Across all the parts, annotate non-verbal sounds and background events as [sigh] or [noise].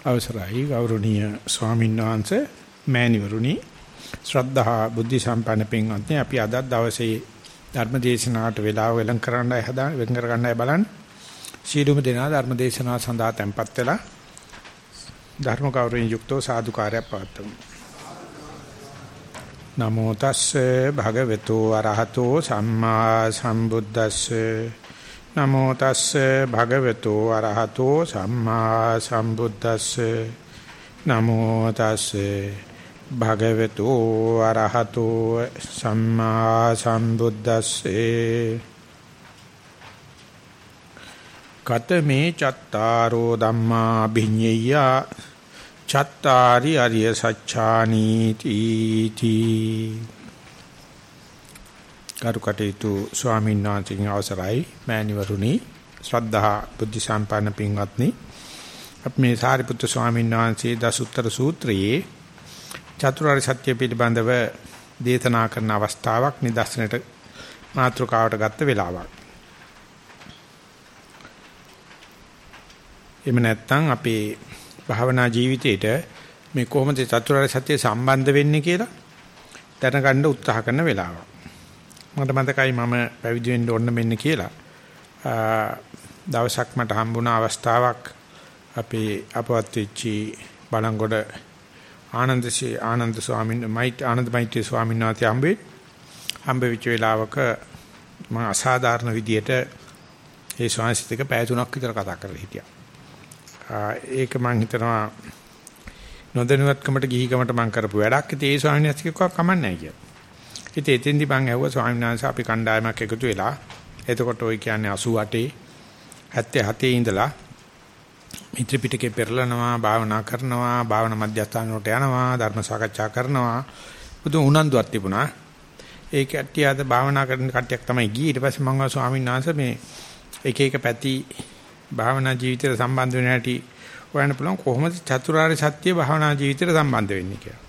අවසරයි ගෞරවනීය ස්වාමීන් වහන්සේ මෑණිවරුනි. ශ්‍රද්ධා බුද්ධ සම්පන්න පින්වත්නි අපි අද දවසේ ධර්ම දේශනාවට වේලාව වෙලම් කරන්නයි හදා වෙන් කර ගන්නයි බලන්නේ. සීලුම දෙනා ධර්ම දේශනාව සඳහා tempත් වෙලා ධර්ම ගෞරවයෙන් යුක්තව සාදුකාරයක් පවත්වමු. නමෝ තස්සේ භගවතු අරහතෝ සම්මා සම්බුද්දස්සේ නමෝ තස්සේ භගවතු අරහතෝ සම්මා සම්බුද්දස්සේ නමෝ තස්සේ භගවතු අරහතෝ සම්මා සම්බුද්දස්සේ කතමේ චත්තාරෝ ධම්මා භිඤ්ඤය චත්තාරි අරිය සච්ඡානි තීති කරුකටේතු ස්වාමීන් වහන්සේගේ අවසරයි මෑණිවරුනි ශ්‍රද්ධා බුද්ධ සම්පන්න පින්වත්නි අපි මේ සාරිපුත්‍ර ස්වාමීන් වහන්සේ දසුත්තර සූත්‍රයේ චතුරාර්ය සත්‍ය පිළිබඳව දේශනා කරන අවස්ථාවක් නිදර්ශනයට මාතෘකාවට ගත්ත වෙලාවක්. එමෙ නැත්තම් අපේ භාවනා ජීවිතේට මේ කොහොමද චතුරාර්ය සත්‍ය සම්බන්ධ වෙන්නේ කියලා දැනගන්න උත්සාහ කරන වෙලාවක්. මට මතකයි මම පැවිදි වෙන්න ඕන මෙන්න කියලා. දවසක් මට හම්බුණ අවස්ථාවක් අපේ අපවත් වෙච්චි බලංගොඩ ආනන්දසී ආනන්ද ස්වාමීන් මයිත් ආනන්ද මෛත්‍රී ස්වාමීන් වහන්සේ හම්බෙ හම්බ වෙච්ච වෙලාවක මම අසාධාරණ විදියට ඒ ස්වාමීන් පැය තුනක් විතර කතා කරලා හිටියා. ඒක මම හිතනවා නොදැනුවත්කමට ගිහිකමට මම කරපු වැඩක්. ඉතින් ඒ ස්වාමීන් වහන්සේ කිව්වා කමන්නේ නැහැ කියලා. ඉතින් එතෙන්දි මං ඇහුවා ස්වාමීන් වහන්සේ අපි කණ්ඩායමක් එකතු වෙලා. එතකොට ওই කියන්නේ 88 77 ඉඳලා මිත්‍ර පිටකේ පෙරලනවා භාවනා කරනවා භාවනා මධ්‍යස්ථාන වලට යනවා ධර්ම සාකච්ඡා කරනවා. බුදු උනන්දුවක් තිබුණා. ඒ කට්ටිය අද භාවනා කරන කට්ටියක් තමයි ගියේ. ඊට පස්සේ මම ස්වාමීන් වහන්සේ මේ එක එක පැති භාවනා ජීවිතයට සම්බන්ධ වෙන හැටි හොයන්න පුළුවන්. කොහොමද චතුරාර්ය සත්‍ය භාවනා ජීවිතයට සම්බන්ධ වෙන්නේ? කියලා.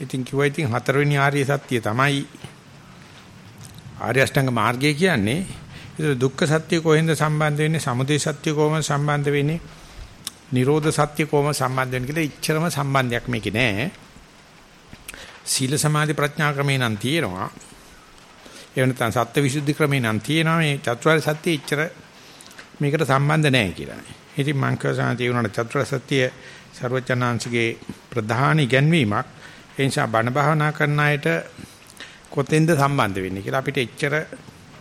ඉතින් කිව්වා ඉතින් හතරවෙනි ආර්ය සත්‍ය තමයි ආර්ය අෂ්ටාංග මාර්ගය කියන්නේ. ඒක දුක්ඛ සත්‍ය කොහෙන්ද සම්බන්ධ වෙන්නේ? සමුදය සත්‍ය කොහොමද සම්බන්ධ වෙන්නේ? නිරෝධ සත්‍ය කොහොමද සම්බන්ධ වෙන්නේ කියලා ඉච්ඡරම සම්බන්ධයක් මේකේ නෑ. සීල සමාධි ප්‍රඥා ක්‍රමේ නම් තියෙනවා. ඒ වෙනතන සත්‍ය විසුද්ධි ක්‍රමේ නම් තියෙනවා. මේ චතුරාර්ය සත්‍ය ඉච්ඡර මේකට සම්බන්ධ නෑ කියලා. ඉතින් මං කියනවා තියෙනවා චතුරාර්ය සත්‍ය ਸਰවචනාංශගේ ප්‍රධාන ඉගැන්වීමක් ඒ නිසා බණ භාවනා කරන අයට කොතෙන්ද සම්බන්ධ වෙන්නේ කියලා අපිට එච්චර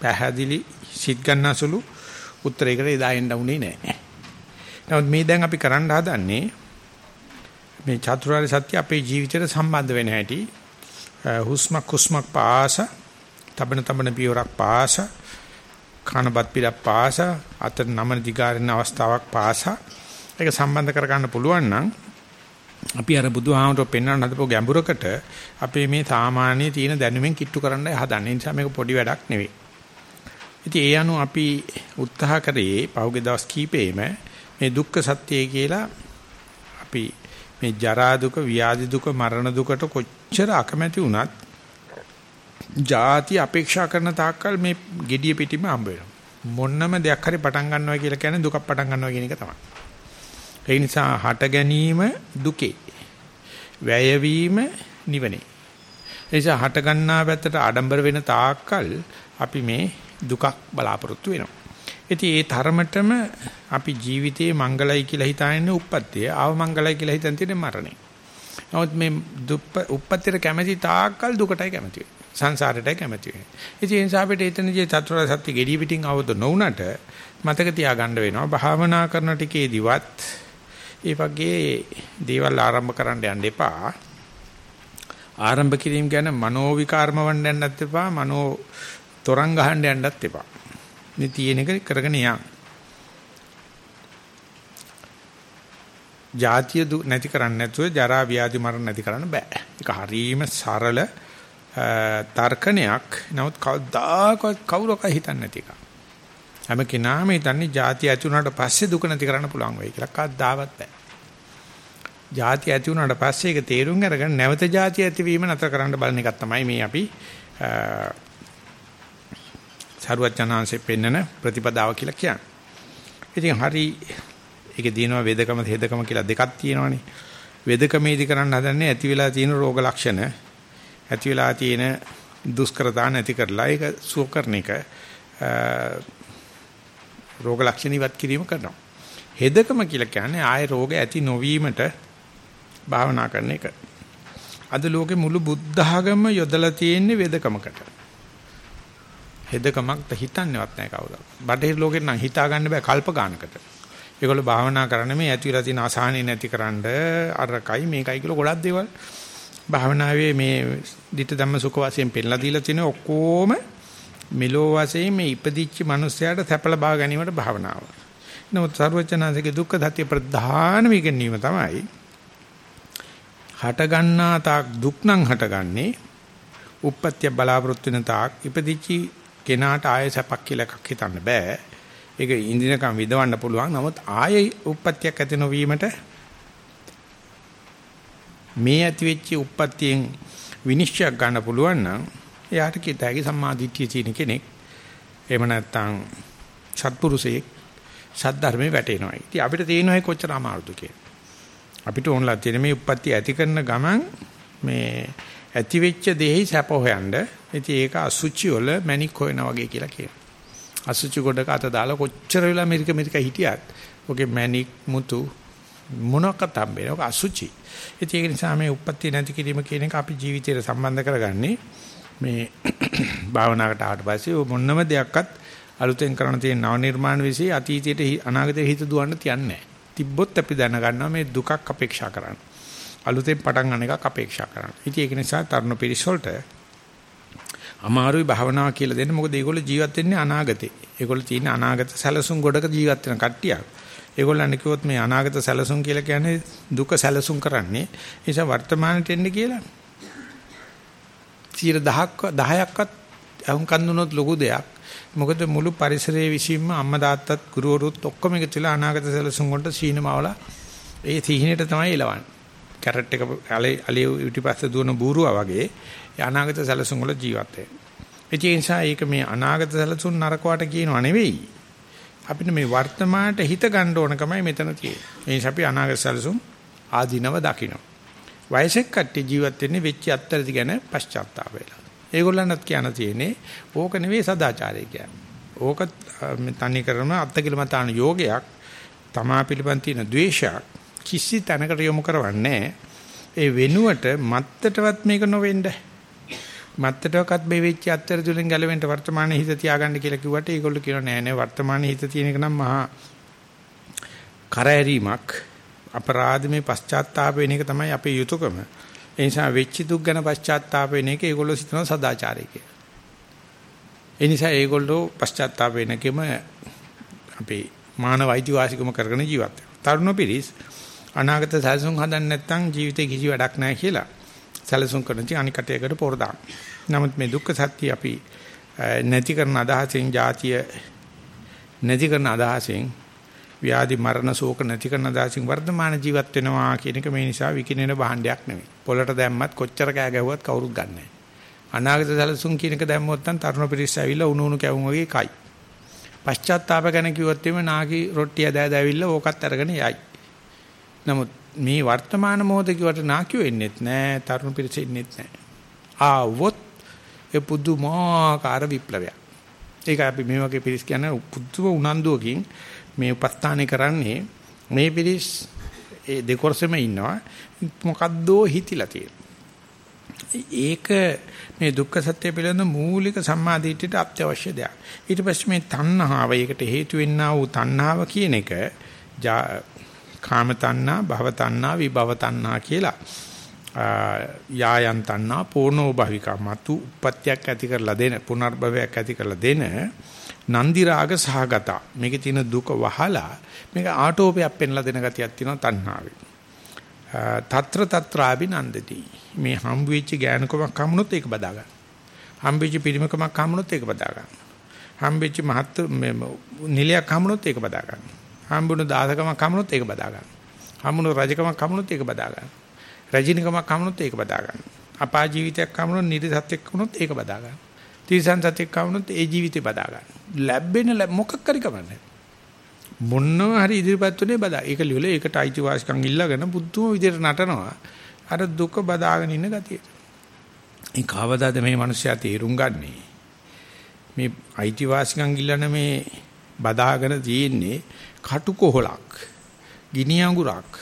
පැහැදිලි සිත් ගන්නසුළු උත්තරයකට එදා එන්න උනේ නැහැ. නමුත් මේ දැන් අපි කරන්න හදන්නේ මේ චතුරාර්ය සත්‍ය අපේ ජීවිතයට සම්බන්ධ වෙන හැටි හුස්මක් හුස්මක් පාස තබන තබන පියවරක් පාස කනබත් පිටක් පාස අතර නමන දිගාරින අවස්ථාවක් පාස ඒක සම්බන්ධ කරගන්න පුළුවන් නම් අපි අර බුදුහාමරෝ පෙන්වන්න හදපු ගැඹුරකට අපේ මේ සාමාන්‍ය තියෙන දැනුමෙන් කිට්ටු කරන්නයි හදන්නේ. නිසා මේක පොඩි වැඩක් නෙවෙයි. ඉතින් ඒ අනුව අපි උත්සාහ කරේ පහුගිය දවස් කීපෙම මේ දුක්ඛ සත්‍යය කියලා අපි මේ ජරා දුක, ව්‍යාධි දුක, මරණ දුකට කොච්චර අකමැති වුණත් ಜಾති අපේක්ෂා කරන තාක්කල් මේ gediya පිටිම හම්බ වෙනවා. මොන්නම දෙයක් හරි පටන් ගන්නවා කියලා කියන්නේ දුකක් පටන් ගන්නවා කියන එක තමයි. ඒ නිසා හට ගැනීම දුකේ. වැයවීම නිවනේ. ඒ නිසා හට ගන්නා පැත්තට ආඩම්බර වෙන තාක්කල් අපි මේ දුකක් බලාපොරොත්තු වෙනවා. ඉතින් ඒ තරමටම අපි ජීවිතයේ මංගලයි කියලා හිතාගෙන උප්පත්තිය, ආව මංගලයි කියලා හිතන් තියෙන මරණය. නමුත් මේ දුප්ප උප්පත්තියට කැමැති තාක්කල් දුකටයි කැමැති වෙන්නේ. සංසාරයටයි කැමැති වෙන්නේ. ඉතින් ඒ නිසා අපිට එතනදී චතුරාර්ය සත්‍ය gediy පිටින් අවබෝධ නොවුනට මතක තියාගන්න වෙනවා. භාවනා කරන ටිකේදිවත් ඒ වගේ දේවල් ආරම්භ කරන්න යන්න එපා. ආරම්භ කිරීම ගැන මනෝ විකාරම වන්න යන්නත් එපා. මනෝ තොරන් ගහන්න යන්නත් එපා. මේ තියෙන එක කරගෙන යන්න. ජාතිය නැති කරන්න නැතුව ජරා ව්‍යාධි මරණ නැති කරන්න බෑ. ඒක හරීම සරල තර්කණයක්. නමුත් කවදාකවත් කවුරක හිතන්නේ නැති එකක්. හැම කෙනාම හිතන්නේ ಜಾති ඇති වුණාට පස්සේ දුක නැති කරන්න පුළුවන් වෙයි කියලා කවදාවත් බෑ. ಜಾති ඇති වුණාට පස්සේ ඒක තේරුම් අරගෙන නැවත ಜಾති ඇතිවීම නතර කරන්න බලන එකක් තමයි මේ අපි සරුවචනාංශේ පෙන්නන ප්‍රතිපදාව කියලා කියන්නේ. ඉතින් හරි ඒකේ තියෙනවා වේදකම හේදකම කියලා දෙකක් තියෙනවානේ. වේදකමේදී කරන්න හදන්නේ ඇති වෙලා තියෙන රෝග ලක්ෂණ ඇති වෙලා තියෙන දුෂ්කරතා නැති කරලා ඒක සුව කරන එක රෝග ලක්ෂණ ඉවත් කිරීම කරනවා. හෙදකම කියලා කියන්නේ ආය රෝග ඇති නොවීමට භාවනා කරන එක. අද ලෝකේ මුළු බුද්ධ ආගම යොදලා තියෙන්නේ වේදකමකට. හෙදකමක් හිතන්නේවත් නැහැ කවුරුත්. බටහිර ලෝකෙට නම් හිතා ගන්න බෑ කල්ප ගන්නකට. ඒගොල්ලෝ භාවනා කරන්නේ මේ ඇතිවිලා තියෙන අසහනෙ නැතිකරන්න අරකයි මේකයි කියලා ගොඩක් දේවල් භාවනාවේ මේ ditta ධම්ම සුඛ වශයෙන් පෙන්ලා දීලා තියෙන ඔක්කොම මෙලෝ වශයෙන් මේ ඉපදිච්ච මිනිස්යාට සැපල බව ගැනීමට භාවනාව. නමුත් සර්වචනාසිකේ දුක්ඛ සත්‍ය ප්‍රධාන විගණීම තමයි හට ගන්නා තාක් දුක් නම් හටගන්නේ උප්පත්‍ය බලාපොරොත්තු වෙන තාක් ඉපදිච්ච කෙනාට ආයෙ සැපක් කියලා එකක් හිතන්න බෑ. ඒක ඉන්දිනකම් විදවන්න පුළුවන්. නමුත් ආයෙ උප්පත්තියක් ඇති නොවීමට මේ ඇති වෙච්ච උප්පත්තියෙන් විනිශ්චයක් ගන්න පුළුවන් නම් එයාට කිතයි සම්මාදිට්ඨිය තියෙන කෙනෙක්. එහෙම නැත්නම් සත්පුරුෂයෙක් සද්ධර්මයේ වැටෙනවා. ඉතින් අපිට තේිනවයි කොච්චර අමාරුද කියලා. අපිට ඕනලා තියෙන මේ උප්පත්තිය ඇති කරන ගමන් මේ ඇති වෙච්ච දෙහි සැප හොයන්න. ඉතින් ඒක අසුචි වල මැණික් හොයනා වගේ කියලා කියනවා. අසුචි ගොඩක අත දාලා කොච්චර වෙලා මෙරික මෙරික හිටියත් ඔගේ මැණික් මුතු මොනකට හම්බෙන්නේ. ඔක අසුචි. ඉතින් ඒක නිසා මේ උප්පත්ති නැති කිරීම කියන එක අපි ජීවිතයට සම්බන්ධ කරගන්නේ මේ [coughs] භාවනාවට ආවට පස්සේ මොනම දෙයක්වත් අලුතෙන් කරන්න තියෙන නව නිර්මාණ વિશે අතීතයට අනාගතයට හිත දුවන්න තියන්නේ තිබ්බොත් අපි දැනගන්නවා මේ දුකක් අපේක්ෂා කරන්න. අලුතෙන් පටන් ගන්න එකක් අපේක්ෂා කරන්න. ඉතින් ඒක නිසා තරුණ පිරිස වලට අමාරුයි භාවනාව කියලා දෙන්න. මොකද ඒගොල්ලෝ ජීවත් වෙන්නේ අනාගතේ. ඒගොල්ලෝ තියෙන අනාගත සැලසුම් ගොඩක ජීවත් වෙන කට්ටියක්. ඒගොල්ලන් කිව්වොත් මේ අනාගත සැලසුම් කියලා කියන්නේ දුක සැලසුම් කරන්නේ. ඒ නිසා වර්තමානට එන්න කියලා 10ක් 10ක්වත් අහුන් කන්දුනොත් ලොකු දෙයක්. මොකද මුළු පරිසරයේ විසින්ම අම්මා තාත්තත් ගුරුවරුත් ඔක්කොම එකතු වෙලා අනාගත සැලසුම් වලට සීනමවලා ඒ තීහිනේට තමයි එලවන්නේ. කැරට් එක අලේ අලිය පිටිපස්ස දුවන බූරුවා වගේ අනාගත සැලසුම් වල ජීවත් වෙනවා. ඒ නිසා ඒක මේ අනාගත සැලසුම් නරකවට කියනව නෙවෙයි. අපිට මේ වර්තමානට හිත ගන්න ඕනකමයි මෙතන තියෙන්නේ. ඒ නිසා අපි අනාගත සැලසුම් ආධිනව දකින්න. වයසක කට්ටිය ජීවත් වෙන්නේ වෙච්ච අත්තරදි ගැන පශ්චාත්තාප වෙලා. ඒගොල්ලන්වත් කියන්න තියෙන්නේ ඕක නෙවෙයි සදාචාරය කියන්නේ. ඕක තනි කරන අත්කිලමතාන යෝගයක් තමා පිළිබඳ තියෙන ද්වේෂයක් කිසි තැනකට යොමු කරවන්නේ ඒ වෙනුවට මත්තටවත් මේක නොවෙන්න මත්තටවත් මේ වෙච්ච අත්තර තුලින් ගැලවෙන්න වර්තමාන හිත තියාගන්න කියලා කිව්වට ඒගොල්ලෝ කියනවා නෑ නෑ වර්තමාන හිත තියෙන එක නම් මහා කරෑරීමක් අපරාධමේ පශ්චාත්තාප වෙන එක තමයි අපේ යුතුයකම. ඒ නිසා වෙච්ච දුක් ගැන පශ්චාත්තාප වෙන එක ඒගොල්ලෝ හිතනවා සදාචාරය කියලා. ඒ නිසා ඒගොල්ලෝ පශ්චාත්තාප වෙනකෙම අපේ මානව අයිතිවාසිකම කරගෙන ජීවත් වෙනවා. තරුණ පිරිස් අනාගත සැලසුම් හදන්න නැත්නම් ජීවිතේ කිසි වැඩක් නැහැ කියලා සැලසුම් කරන ඉතින් අනිකටයකට පොර දාන. නමුත් මේ දුක්ඛ සත්‍ය අපි නැති කරන අදහසෙන් જાතිය නැති කරන අදහසෙන් ව්‍යාධි මරණ ශෝක නැති කරන අදහසින් වර්තමාන ජීවත් වෙනවා කියන එක මේ නිසා විකිනෙන භාණ්ඩයක් නෙවෙයි. පොළට දැම්මත් කොච්චර කෑ ගැහුවත් කවුරුත් ගන්නෑ. අනාගත සැලසුම් කියන එක දැම්මොත් නම් තරුණ පිරිස ඇවිල්ලා උණු උණු කැවුම් වගේ කයි. පශ්චාත්තාප ගැන කිව්වොත් එimhe නාගි රොට්ටිය දෑ දෑවිල්ලා ඕකත් අරගෙන යයි. නමුත් මේ වර්තමාන මොහොත කිව්වට නාකියෝ එන්නෙත් නෑ තරුණ පිරිස එන්නෙත් නෑ. ආවොත් ඒ පුදුමාකාර විප්ලවයක්. ඒක අපි මේ වගේ පිරිස් කියන්නේ පුදුම උනන්දුවකින් මේ උපස්ථානේ කරන්නේ මේ පිරිස් ඒ දෙකොරසෙම ඉන්නවා මොකද්දෝ හිතිලා තියෙනවා. ඒක මේ දුක්ඛ සත්‍ය පිළිබඳ මූලික සම්මාදිටියට අත්‍යවශ්‍ය දෙයක්. ඊට පස්සේ මේ තණ්හාව ඒකට හේතු වෙන්නා වූ තණ්හාව කියන එක කාම තණ්හා, භව තණ්හා, විභව තණ්හා කියලා යායන් තණ්හා පෝනෝ භවිකා මතු උප්පත්තියක් ඇති කරලා දෙන පුනර්භවයක් ඇති කරලා දෙන නන්දි රාග සහගත මේකේ තියෙන දුක වහලා මේක ආටෝපයක් පෙන්ලා දෙන ගතියක් තියෙනවා තණ්හාවේ. తත්‍ර తත්‍රාබි නන්දති. මේ හම්බ වෙච්ච ඥානකමක් හම්ුනොත් ඒක බදා ගන්න. හම්බ වෙච්ච පිරිමකමක් හම්ුනොත් ඒක බදා ගන්න. හම්බ වෙච්ච මහත් නිලයක් හම්ුනොත් ඒක බදා ගන්න. හම්බුණු දාසකමක් හම්ුනොත් ඒක බදා ගන්න. හම්බුණු රජකමක් හම්ුනොත් ඒක බදා ගන්න. රජිනකමක් හම්ුනොත් ඒක බදා ගන්න. අපා ජීවිතයක් හම්ුනොත් නිර්සත්‍යක් වුණොත් ඒක බදා ගන්න. තිරිසන් සත්‍යක් වුණොත් ඒ ජීවිතේ බදා ගන්න. ලැබෙන මොකක් කරි කමන්නේ. මොන්නව හරි ඉදිරිපත් උනේ බදා. ඒක ලියලා ඒකට අයිතිවාසිකම් ඉල්ලගෙන බුද්ධම විදියට නටනවා. අර දුක බදාගෙන ඉන්න ගතිය. ඒ කවදාද මේ මිනිස්සයා තේරුම් ගන්නේ? මේ අයිතිවාසිකම් ඉල්ලන මේ බදාගෙන තියෙන්නේ කටුකොහලක්. ගිනි අඟුරක්.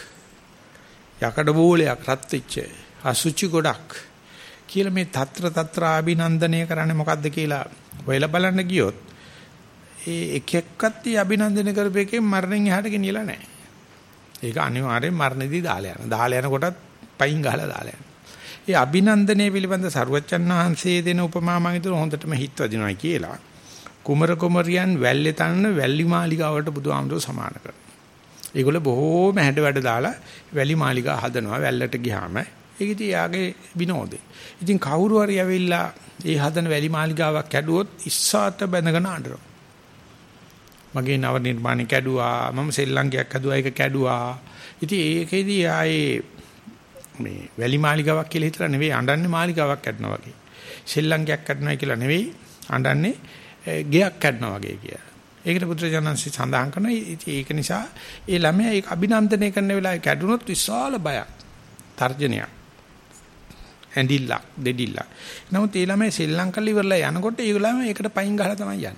යකඩ බෝලයක් රත් වෙච්ච අසුචි ගොඩක් කියලා මේ తත්‍ර తත්‍ර අභිනන්දනය කරන්නේ මොකද්ද කියලා හොයලා බලන්න ගියොත් ඒ එක එක්කත් අභිනන්දනය කරපේකේ මරණයෙන් එහාට ගෙනියලා නැහැ. ඒක අනිවාර්යෙන් මරණෙදී දාලා යන. දාලා යනකොටත් පයින් ගහලා දාලා යන. ඒ අභිනන්දනයේ පිළිබඳ සරුවච්චන් වහන්සේ දෙන උපමා මම හිතුවා හොඳටම හිත වදිනවා කියලා. කුමර කුමරියන් වැල්ලේ තනන වැලි මාලිගාවට බුදුහාමුදුරුවෝ සමාන කරනවා. ඒගොල්ල බොහෝම හැඩ වැඩ දාලා වැලි මාලිගා හදනවා වැල්ලට ගියාම. ඒක ඉතින් යාගේ විනෝදේ. ඉතින් කවුරු හරි ඇවිල්ලා ඒ හදන වැලි මාලිගාවක් කැඩුවොත් ඉස්සాత බැඳගෙන අඬනවා. මගේ නව නිර්මාණ කැඩුවා මම සෙල්ලංගයක් හදුවා ඒක කැඩුවා. ඉතින් ඒකෙදී ආයේ මේ වැලි මාලිගාවක් කියලා හිතලා නෙවෙයි අඬන්නේ මාලිගාවක් කැඩනවා වගේ. සෙල්ලංගයක් කැඩනවා කියලා නෙවෙයි අඬන්නේ ගෙයක් කැඩනවා වගේ කියලා. ඒකට පුත්‍රජනන්සි සඳහන් කරනවා ඒක නිසා ඒ ළමයා ඒක අභිනන්දනය කරන වෙලාවේ කැඩුනොත් විශාල බයක් තර්ජනයක් ඇඬිල්ලක් දෙඩිල්ලක්. නමුත් ඒ ළමයා සෙල්ලම් කරලා ඉවරලා යනකොට ඒ ළමයා ඒකට පයින් ගහලා තමයි යන්නේ.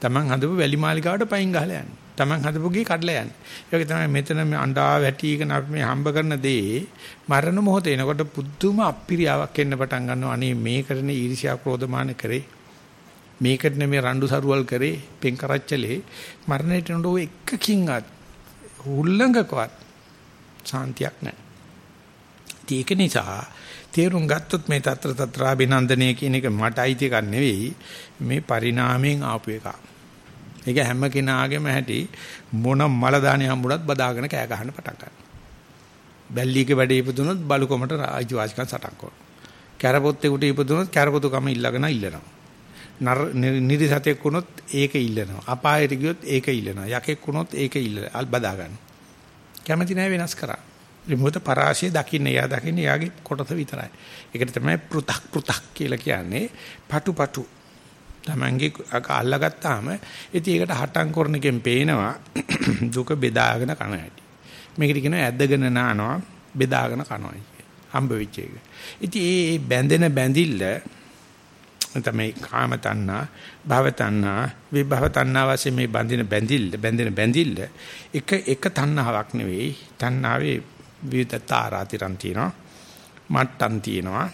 Taman හදපු වැලි මාලිකාවට පයින් ගහලා යන්නේ. Taman හදපු ගේ කඩලා යන්නේ. ඒක තමයි මෙතන මේ අඬා වැටිගෙන අපි මේ හම්බ කරන දේ මරණ මොහොත එනකොට පුදුම අප්‍රියාවක් එන්න පටන් ගන්නවා. අනේ මේ කරන ඊර්ෂ්‍යා ක්‍රෝධමාන කරේ. මේකට නෙමෙයි රණ්ඩු සරුවල් කරේ. පෙන් කරච්චලේ. මරණයට නඩෝ එකකින්වත් උල්ලංඝකවත් සාන්තියක් නැහැ. ඒක නිසා තේරුම් ගත්තොත් මේ తත්‍ර తත්‍රාබිනන්දනය කියන එක මට අයිති එකක් නෙවෙයි මේ පරිණාමයෙන් ආපු එකක්. ඒක හැම කෙනාගේම ඇති මොන මල දාණේ හම්බුණත් බදාගෙන කෑ ගහන්න පටන් ගන්නවා. බැල්ලියක වැඩේ ඉපදුනොත් බලුකොමට ආජීවාසිකම් සටන් කරනවා. කැරපොත්තෙකුට ඉපදුනොත් කැරපොතුකම ඉල්ලගෙන ඉල්ලනවා. නිරිසතෙක් වුණොත් ඒක ඉල්ලනවා. අපායට ගියොත් ඒක ඉල්ලනවා. යකෙක් වුණොත් ඒක ඉල්ල බදා ගන්න. කැමති නැහැ වෙනස් කරා. මොකද පරාශය දකින්න එයා දකින්න එයාගේ කොටස විතරයි. ඒකට තමයි පෘ탁 පෘ탁 කියලා කියන්නේ. පටු පටු. Tamange අල්ලගත්තාම ඉතින් ඒකට හටම් කරන එකෙන් පේනවා [clears throat] දුක බෙදාගෙන කන හැටි. මේකට කියනවා ඇදගෙන නානවා බෙදාගෙන කනවා හම්බ වෙච්ච එක. ඉතින් මේ බැඳෙන බැඳිල්ල තමයි කාම තණ්හා, භව තණ්හා, විභව තණ්හා වශයෙන් මේ බැඳින බැඳිල්ල, බැඳෙන බැඳිල්ල එක එක තණ්හාවක් නෙවෙයි. තණ්හාවේ විවිධ තාරාතිරම් තියෙනවා. මට්ටම් තියෙනවා.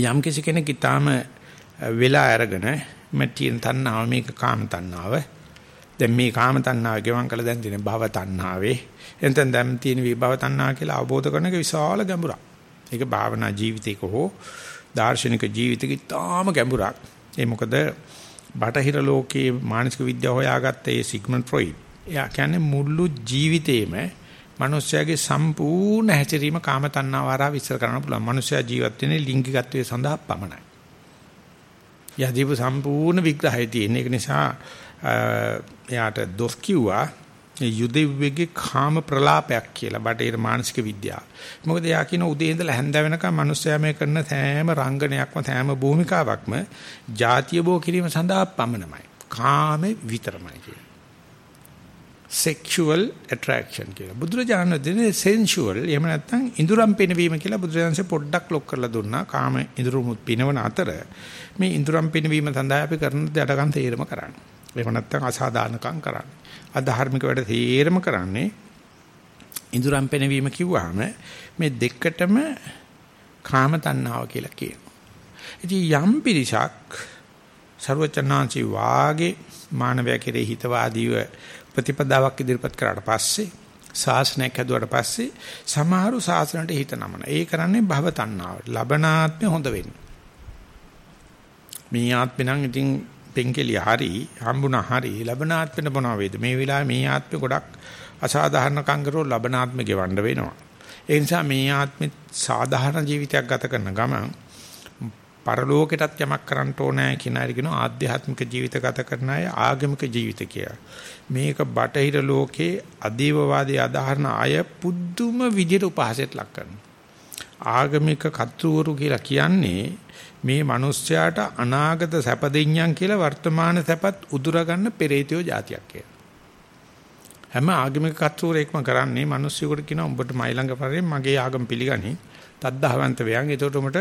යම් කිසි කෙනෙක් ඊටාම වෙලා අරගෙන මැටියෙන් තණ්හාව මේක කාම තණ්හාව. දැන් මේ කාම තණ්හාව ගෙවන් කළ දැන් තියෙන භව තණ්හාවේ. එතෙන් දැන් තියෙන විභව තණ්හා කියලා අවබෝධ කරන එක විශාල ගැඹුරක්. ඒක භාවනා ජීවිතයක හෝ දාර්ශනික ජීවිතෙක ඉතාම ගැඹුරක්. ඒ මොකද බටහිර ලෝකයේ මානසික විද්‍යාව හොයාගත්ත ඒ සිග්මන්ඩ් ෆ්‍රොයිඩ්. එයා කියන්නේ මුළු ජීවිතේම මිනිස්යාගේ සම්පූර්ණ හැසිරීම කාම තණ්හාව හරහා විස්තර කරන්න පුළුවන්. මිනිස්යා ජීවත් වෙන්නේ ලිංගිකත්වයේ සඳහා පමණයි. යදීප සම්පූර්ණ විග්‍රහය තියෙන. ඒක නිසා එයාට දොස් කිව්වා යුදෙව්වේගේ කාම ප්‍රලාපයක් කියලා බටේර මානසික විද්‍යාව. මොකද එයා කියන උදේ ඉඳලා හැන්ද වෙනකම් මිනිස්සයා මේ කරන සෑම රංගනයක්ම සෑම භූමිකාවක්ම ಜಾතිය බෝ කිරීම සඳහා පමණමයි. කාමේ විතරමයි කියන්නේ. Sexual attraction කියලා. බුදුරජාණන් දෙන්නේ sensual එහෙම නැත්නම් ඉඳුරම් පිනවීම කියලා බුදුරජාණන්සේ පොඩ්ඩක් ලොක් කරලා දුන්නා. කාම ඉඳුරුමුත් පිනවන අතර මේ ඉඳුරම් පිනවීම සඳහා අපි කරන දඩකම් තේරම කරන්න. එහෙම නැත්නම් අසාධාරණකම් කරන්න. අධාර්මික වැඩ තේරම කරන්නේ ඉඳුරම් පෙනවීම කිව්වහම මේ දෙකටම කාම තණ්හාව කියලා කියනවා. ඉතින් යම් පිරිසක් ਸਰවචනාංශි වාගේ මානවය කෙරෙහි හිතවාදීව ප්‍රතිපදාවක් ඉදිරිපත් කරාට පස්සේ ශාසනයක් හැදුවට පස්සේ සමහරු ශාසනයට හිත නමන. ඒ කරන්නේ භව තණ්හාවට. ලබනාත්මේ හොඳ වෙන්න. මේ ආත්මේ නම් ඉතින් පෙන්කෙලිය හරි හම්බුණා හරි ලබනාත්මෙට මොනවා වේද මේ වෙලාවේ මේ ආත්මෙ ගොඩක් අසාධාරණ කංගරෝ ලබනාත්මෙ ගෙවන්න වෙනවා ඒ නිසා මේ ආත්මෙ සාධාරණ ජීවිතයක් ගත කරන ගමන් පරලෝකෙටත් යමක් කරන්න ඕනෑ කියන අය කියන ආධ්‍යාත්මික ජීවිත ගත කරන අය ආගමික ජීවිත කියලා. මේක බටහිර ලෝකේ අදේවවාදී අදහරන අය පුදුම විදිහට උපහාසයට ලක් කරනවා. ආගමික කතුවරු කියලා කියන්නේ මේ මිනිස්යාට අනාගත සැප දෙඤ්ඤම් කියලා වර්තමාන සැපත් උදුර ගන්න පෙරේතයෝ જાතියක් කියලා. හැම ආගමික කතුරෙක්ම කරන්නේ මිනිස්සුන්ට කියනවා උඹට මයි ළඟ පරිදි මගේ ආගම පිළිගනි. තද්දාවන්ත වේයන්. ඒකට උඹට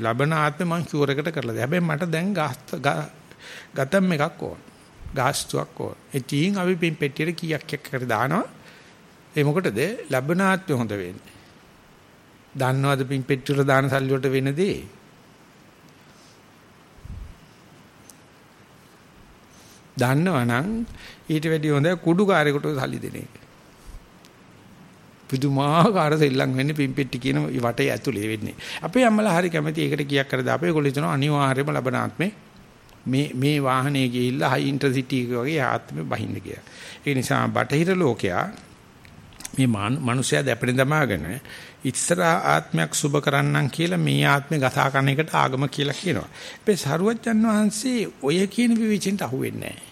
ලබන ආත්මේ මං ෂුවර් එකට කරලා දෙයි. හැබැයි මට දැන් ගතම් එකක් ඕන. ගාස්තුවක් ඕන. ඉතින් අපි පින් පෙට්ටියට කීයක් එක්ක කර දානවා. ඒ මොකටද? ලබන ආත්මේ හොඳ වෙන්නේ. දන්නවද පින් පෙට්ටියට දාන සල්ලි වලට වෙන දේ? දන්නවනම් ඊට වැඩිය හොඳ කුඩු කාර්යකට සල්ලි දෙන එක. පුදුමාකාර සෙල්ලම් වෙන්නේ පිම්පෙට්ටි කියන වටේ ඇතුලේ වෙන්නේ. අපේ අම්මලා හරි කැමති ඒකට කීයක් කරද අපේ ඒගොල්ලෝ හිතනවා අනිවාර්යයෙන්ම ලබන ආත්මේ මේ මේ වාහනේ ගිහිල්ලා හයි ඉන්ටර්සිටි එක වගේ ආත්මෙ බහින්න කියලා. ඒ නිසා බටහිර ලෝකයා මේ මනුස්සයා දැපෙන දමාගෙන ඉස්සර ආත්මයක් සුබ කරන්නම් කියලා මේ ආත්මේ ගසා කරන එකට ආගම කියලා කියනවා. මේ සරුවච්චන් වහන්සේ ඔය කියන විවිචෙන්ට අහුවෙන්නේ නැහැ.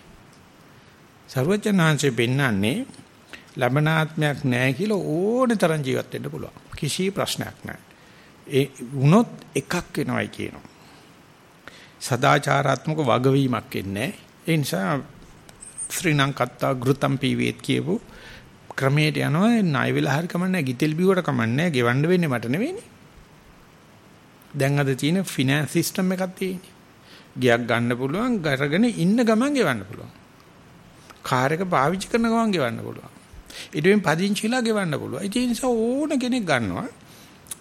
සරුවච්චන් වහන්සේ පෙන්වන්නේ ලබනාත්මයක් නැහැ කියලා ඕනේ තරම් ජීවත් වෙන්න පුළුවන්. කිසි ප්‍රශ්නයක් නැහැ. ඒ වුණොත් එකක් වෙනවයි කියනවා. සදාචාරාත්මක වගවීමක් එන්නේ. ඒ නිසා ශ්‍රී ලංකත්තා ගෘතම් පීවේත් කියපු ක්‍රමයට යනවා ණය වෙලා හරි කමන්නේ ගිතෙල් බිව්වට කමන්නේ ගෙවන්න වෙන්නේ මට නෙවෙයිනේ. දැන් අද තියෙන ෆිනෑන්ස් සිස්ටම් එකක් තියෙන්නේ. ගියක් ගන්න පුළුවන්, ගරගෙන ඉන්න ගමන් ගෙවන්න පුළුවන්. කාර් එක පාවිච්චි කරන ගමන් ගෙවන්න පුළුවන්. ඊටෙන් පදිංචිලා ගෙවන්න පුළුවන්. ඒ නිසා ඕන කෙනෙක් ගන්නවා.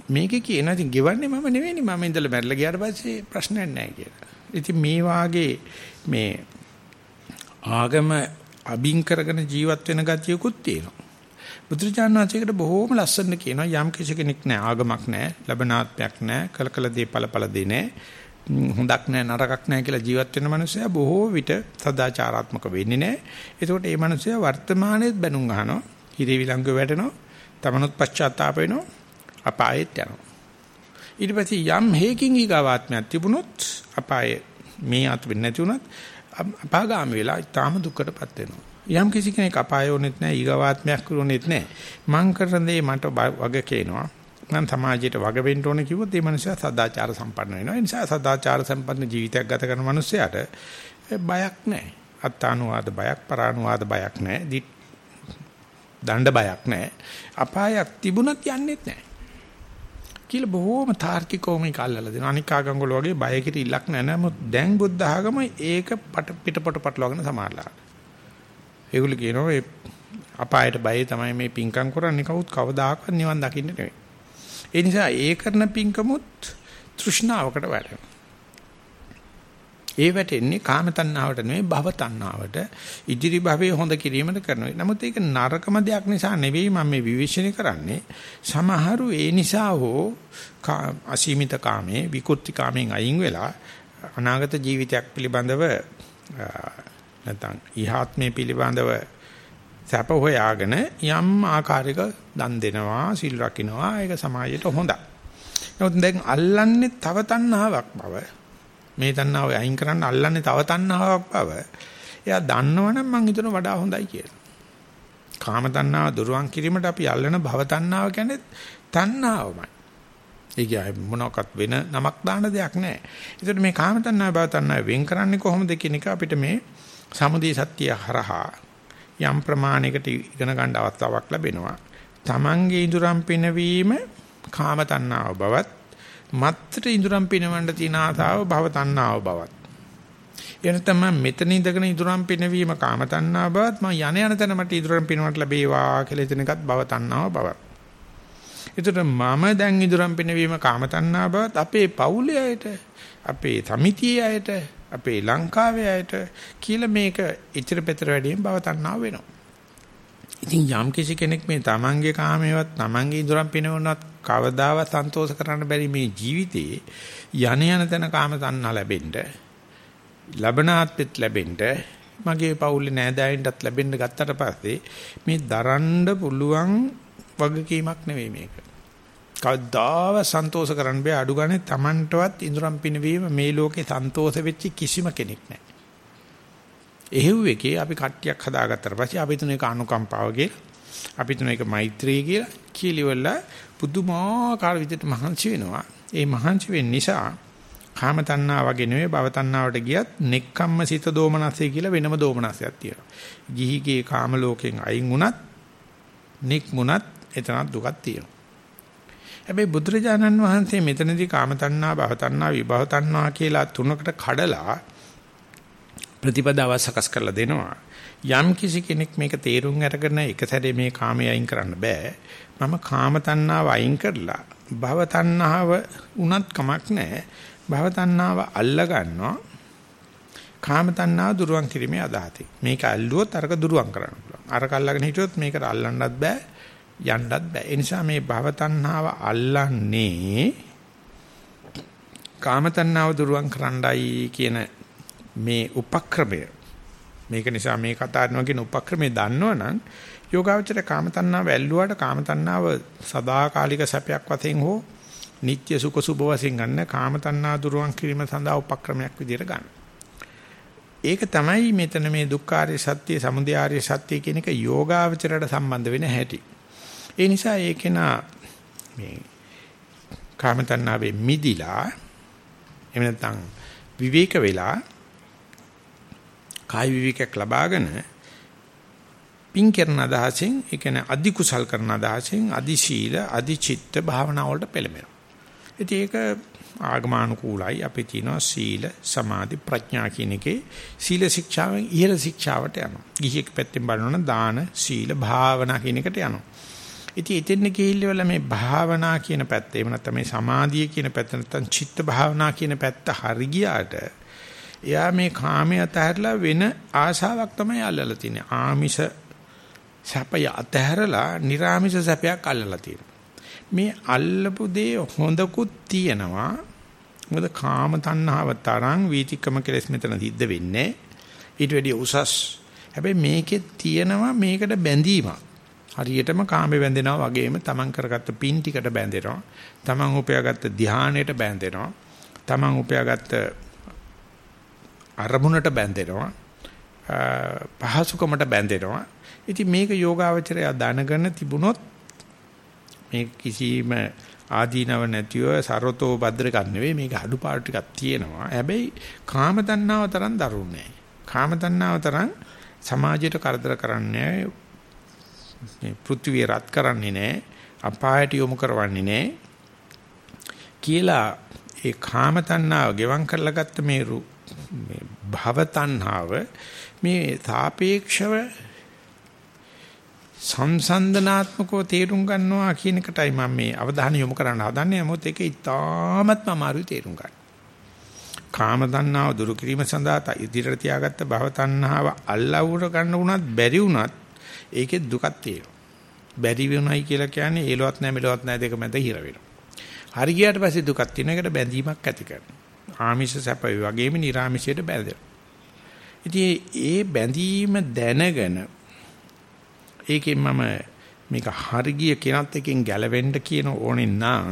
මේකේ කියන ඉතින් ගෙවන්නේ මම නෙවෙයිනේ මම ඉඳලා මැරලා ගියාට පස්සේ ප්‍රශ්නයක් නැහැ කියලා. ඉතින් මේ වාගේ මේ ආගම අබින් කරගෙන ජීවත් වෙන ගතියකුත් තියෙනවා. බුදුරජාණන් වහන්සේකට බොහෝම ලස්සන කියනවා යම් කිසි කෙනෙක් නැහැ ආගමක් නැහැ ලබනාත්මයක් නැහැ කලකල දේ ඵලඵල දේ නැහැ හොඳක් නැහැ නරකක් නැහැ කියලා ජීවත් වෙන මනුස්සයා බොහෝ විට සදාචාරාත්මක වෙන්නේ නැහැ. ඒකෝට මේ මනුස්සයා වර්තමානයේත් බැනුම් අහනවා. හිරේ විලංගුව වැටෙනවා. තමනුත් පශ්චාත්තාප වෙනවා. අපායෙත් යනවා. ඊට පස්සේ යම් හේකින් ඊගාවාත්මයක් තිබුණොත් අපායේ මේ අත වෙන්නේ නැති වුණත් අපාගාමී වෙලා ඊටාම දුක්කටපත් වෙනවා. යම් කිසි කෙනෙක් අපායෝනෙත් නැහැ ඊගවාත්මයක් කරුණෙත් නැහැ. මං කරන දේ මට වග කේනවා. මම සමාජයට වග වෙන්න ඕන කිව්වොත් ඒ මනුස්සයා සදාචාර සම්පන්න වෙනවා. ඒ නිසා සදාචාර සම්පන්න ජීවිතයක් ගත කරන මනුස්සයාට බයක් නැහැ. අත්තානුවාද බයක්, පරානුවාද බයක් නැහැ. දණ්ඩ බයක් නැහැ. අපායක් තිබුණත් යන්නෙත් නැහැ. කියලා බොහෝම තාර්කිකව මේක අල්ලලා දෙනවා. අනික් ආගම් වල වගේ බයකට ඉලක් නැහැ. නමුත් දැන් බුද්ධ ආගම ඒක පිටපොට පටලවාගෙන සමානලා. ඒගොල්ලෝ කියනවා මේ අපායට බයයි තමයි මේ පිංකම් කරන්නේ කවුත් කවදාකවත් නිවන් දකින්න නෙවෙයි. ඒ නිසා ඒ කරන පිංකමුත් තෘෂ්ණාවකට වැටෙනවා. ඒ වැටෙන්නේ කාම තණ්හාවට නෙවෙයි භව තණ්හාවට ඉදිරි භවයේ හොඳ කිරීමද කරනවා. නමුත් ඒක නරකම දෙයක් නිසා නෙවෙයි මම මේ විවේචනය කරන්නේ. සමහරු ඒ නිසා හෝ අසීමිත කාමයේ විකෘති කාමෙන් අයින් වෙලා අනාගත ජීවිතයක් පිළිබඳව නැත්නම් ඉහාත්මය පිළිබඳව සැප හොයාගෙන යම් ආකාරයක දන් දෙනවා සිල් රකින්නවා ඒක සමාජයට හොඳයි. නමුත් දැන් අල්ලන්නේ තව තණ්හාවක් බව. මේ තණ්හාව අයින් කරන්න අල්ලන්නේ තව තණ්හාවක් බව. එයා දන්නවනම් මං හිතන වඩා හොඳයි කියලා. කාම තණ්හාව දුරුවන් කිරීමට අපි අල්ලන භව තණ්හාව කියන්නේ තණ්හාවමයි. ඒක මොනවාක්වත් වෙන නමක් දාන දෙයක් නැහැ. ඒකට මේ කාම තණ්හාව භව තණ්හාව වෙන් කරන්නේ කොහොමද කියන එක අපිට මේ සමුදේ සත්‍ය හරහා යම් ප්‍රමාණයකට ඉගෙන ගන්න අවස්ථාවක් ලැබෙනවා. Tamange ඉඳුරම් පිනවීම කාම තණ්හාව බවත් මත්තර ඉඳුරම් පිනවන්න තියෙන ආසාව භව තණ්හාව බවත්. එන තමයි මෙතන ඉඳගෙන ඉදurang පිනවීම කාම තණ්හා බවත් මම යන යන තැන මට ඉදurang පිනවට ලැබේවා කියලා හිතන එකත් භව තණ්හාව බවත්. ඒතර මම දැන් ඉදurang පිනවීම කාම තණ්හා බවත් අපේ පවුලේ අයට අපේ සමිතියේ අයට අපේ ලංකාවේ අයට කියලා මේක ඉතර පෙතර වැඩියෙන් භව තණ්හාව වෙනවා. ඉතින් යම් කිසි කෙනෙක් මේ තමන්ගේ කාමේවත් තමන්ගේ ඉදurang පිනවනවත් කවදාවත් සන්තෝෂ කරන්න බැරි මේ ජීවිතේ යන යන තැන කාම තණ්හා ලැබෙන්න ලබනාත්ෙත් ලැබෙන්න මගේ පවුලේ නෑදෑයින්ටත් ලැබෙන්න ගත්තට පස්සේ මේ දරන්න පුළුවන් වගකීමක් නෙවෙයි මේක. කවදාව සන්තෝෂ කරන්න බෑ අඩු ගානේ Tamanටවත් ඉඳුරම් පිනවීම මේ ලෝකේ සන්තෝෂ වෙච්ච කිසිම කෙනෙක් නැහැ. එහෙව් එකේ අපි කට්ටියක් හදාගත්තට පස්සේ අපි තුන එක අනුකම්පාව කියලා අපි තුන එක මෛත්‍රී කියලා කීලිවල පුදුමාකාර විදිහට මහන්සි වෙනවා. ඒ මහන්සි වෙන්න නිසා කාම තණ්හා වගේ නෙවෙයි භව තණ්හාවට ගියත් නෙක්ඛම්ම සිත දෝමනසය කියලා වෙනම දෝමනසයක් තියෙනවා. ගිහිගේ කාම ලෝකෙන් අයින් වුණත් නික්මුණත් එතනක් දුකක් තියෙනවා. හැබැයි බුදුරජාණන් වහන්සේ මෙතනදී කාම තණ්හා භව තණ්හා විභව තණ්හා කියලා තුනකට කඩලා ප්‍රතිපදාව සකස් කරලා දෙනවා. යම් කිසි කෙනෙක් මේක තේරුම් අරගෙන එක සැරේ මේ කාමයේ අයින් කරන්න බෑ. මම කාම තණ්හාව අයින් කරලා භව තණ්හාව උනත් කමක් නැහැ. භව තණ්හාව අල්ල ගන්නවා. කාම තණ්හාව දුරුවන් කිරීමේ අදහතේ. මේක අල්ලුවොත් අරක දුරුවන් කරන්න පුළුවන්. අරක අල්ලගෙන හිටියොත් මේකට අල්ලන්නත් බෑ. යන්නත් බෑ. ඒ නිසා මේ භව තණ්හාව අල්ලන්නේ කාම තණ්හාව දුරුවන් කරන්නයි කියන මේ උපක්‍රමය මේක නිසා මේ කතා කරනවා කියන උපක්‍රමය දන්නවනම් යෝගාවචර කාම තණ්හාව ඇල්ලුවාට කාම තණ්හාව සදාකාලික සැපයක් වශයෙන් හෝ නিত্য සුඛ සුභ වශයෙන් ගන්න කාම තණ්හා දුරුවන් කිරීම සඳහා උපක්‍රමයක් විදිහට ගන්න. ඒක තමයි මෙතන මේ දුක්ඛාරය සත්‍ය, සමුදයාරය සත්‍ය කියන එක යෝගාවචරයට සම්බන්ධ වෙන හැටි. ඒ නිසා ඒකේන මේ කාම තණ්හාවේ මිදිලා එහෙම නැත්නම් විවේක වෙලා කායි විවේකයක් ලබාගෙන පින් කරන අදහසෙන් ඒ කියන්නේ අදි කුසල් කරන අදහසෙන් අදි ශීල අදි චිත්ත භාවනා වලට පෙළඹෙනවා. ඉතින් ඒක ආගමානුකූලයි අපි කියනවා සීල සමාධි ප්‍රඥා කියන එකේ සීල ශික්ෂාවෙන් ඉහළ ශික්ෂාවට යනවා. ගිහියෙක් පැත්තෙන් බලනොත් දාන සීල භාවනා කියන එකට යනවා. ඉතින් එතෙන් ගිහිල්ල මේ භාවනා කියන පැත්ත එහෙම නැත්නම් මේ සමාධිය කියන පැත්ත නැත්නම් චිත්ත භාවනා කියන පැත්ත හරි ගියාට එයා මේ කාමයේ අතහැරලා වෙන ආශාවක් තමයි අල්ලලා තින්නේ. ආමිෂ සැපය අතහැරලා නිර්ආමිෂ සැපයක් අල්ලලා තියෙනවා. මේ අල්ලපු දේ හොඳකුත් තියෙනවා. මොකද කාම තණ්හාව තරම් වීතික්‍රම කෙලස් මෙතන සිද්ධ වෙන්නේ. ඊට වැඩිය උසස්. හැබැයි මේකේ තියෙනවා මේකට බැඳීමක්. හරියටම කාමේ බැඳෙනවා වගේම තමන් කරගත්ත පින් ටිකට බැඳෙනවා. තමන් උපයාගත්ත ධානයට බැඳෙනවා. තමන් උපයාගත්ත අරමුණට බැඳෙනවා. පහසුකමට බැඳෙනවා. ඉතින් මේක යෝගාවචරය දැනගෙන තිබුණොත් මේ කිසිම ආදීනව නැතිව සරතෝ භද්‍රකක් නෙවෙයි මේක අඩුපාඩු ටිකක් තියෙනවා. හැබැයි කාම තණ්හාව තරම් දරුණු කාම තණ්හාව තරම් සමාජයට කරදර කරන්නේ මේ පෘථිවිය රත් කරන්නේ නැහැ අපායට යොමු කරවන්නේ නැහැ කියලා ඒ කාම තණ්හාව ගෙවම් කරලා ගත්ත මේ මේ භව තණ්හාව මේ සාපේක්ෂව සංසන්දනාත්මකව තේරුම් ගන්නවා කියන එකටයි මම මේ අවධානය යොමු කරන්න හදන්නේ. නමුත් ඒක ඉතාමත්ම අමාරුයි තේරුම් ගන්න. කාම තණ්හාව දුරු කිරීම සඳහා ඉදිරියට තියාගත්ත භව තණ්හාව අල්ලවුර ගන්න උනත් බැරි උනත් ඒකේ දුකක් තියෙනවා. බැරි වෙනයි කියලා කියන්නේ ඒලවත් නැහැ මෙලවත් නැහැ දෙක මැද හිර වෙනවා. හරි ගියාට පස්සේ දුකක් තියෙන එකට බැඳීමක් ඇති කරනවා. ආමිෂ සැපයි වගේම නිර්ආමිෂයට බැඳෙනවා. ඉතින් ඒ බැඳීම දැනගෙන ඒකෙන් මම මේක හරිය කෙනත් එකෙන් ගැලවෙන්න කියන ඕනේ නම්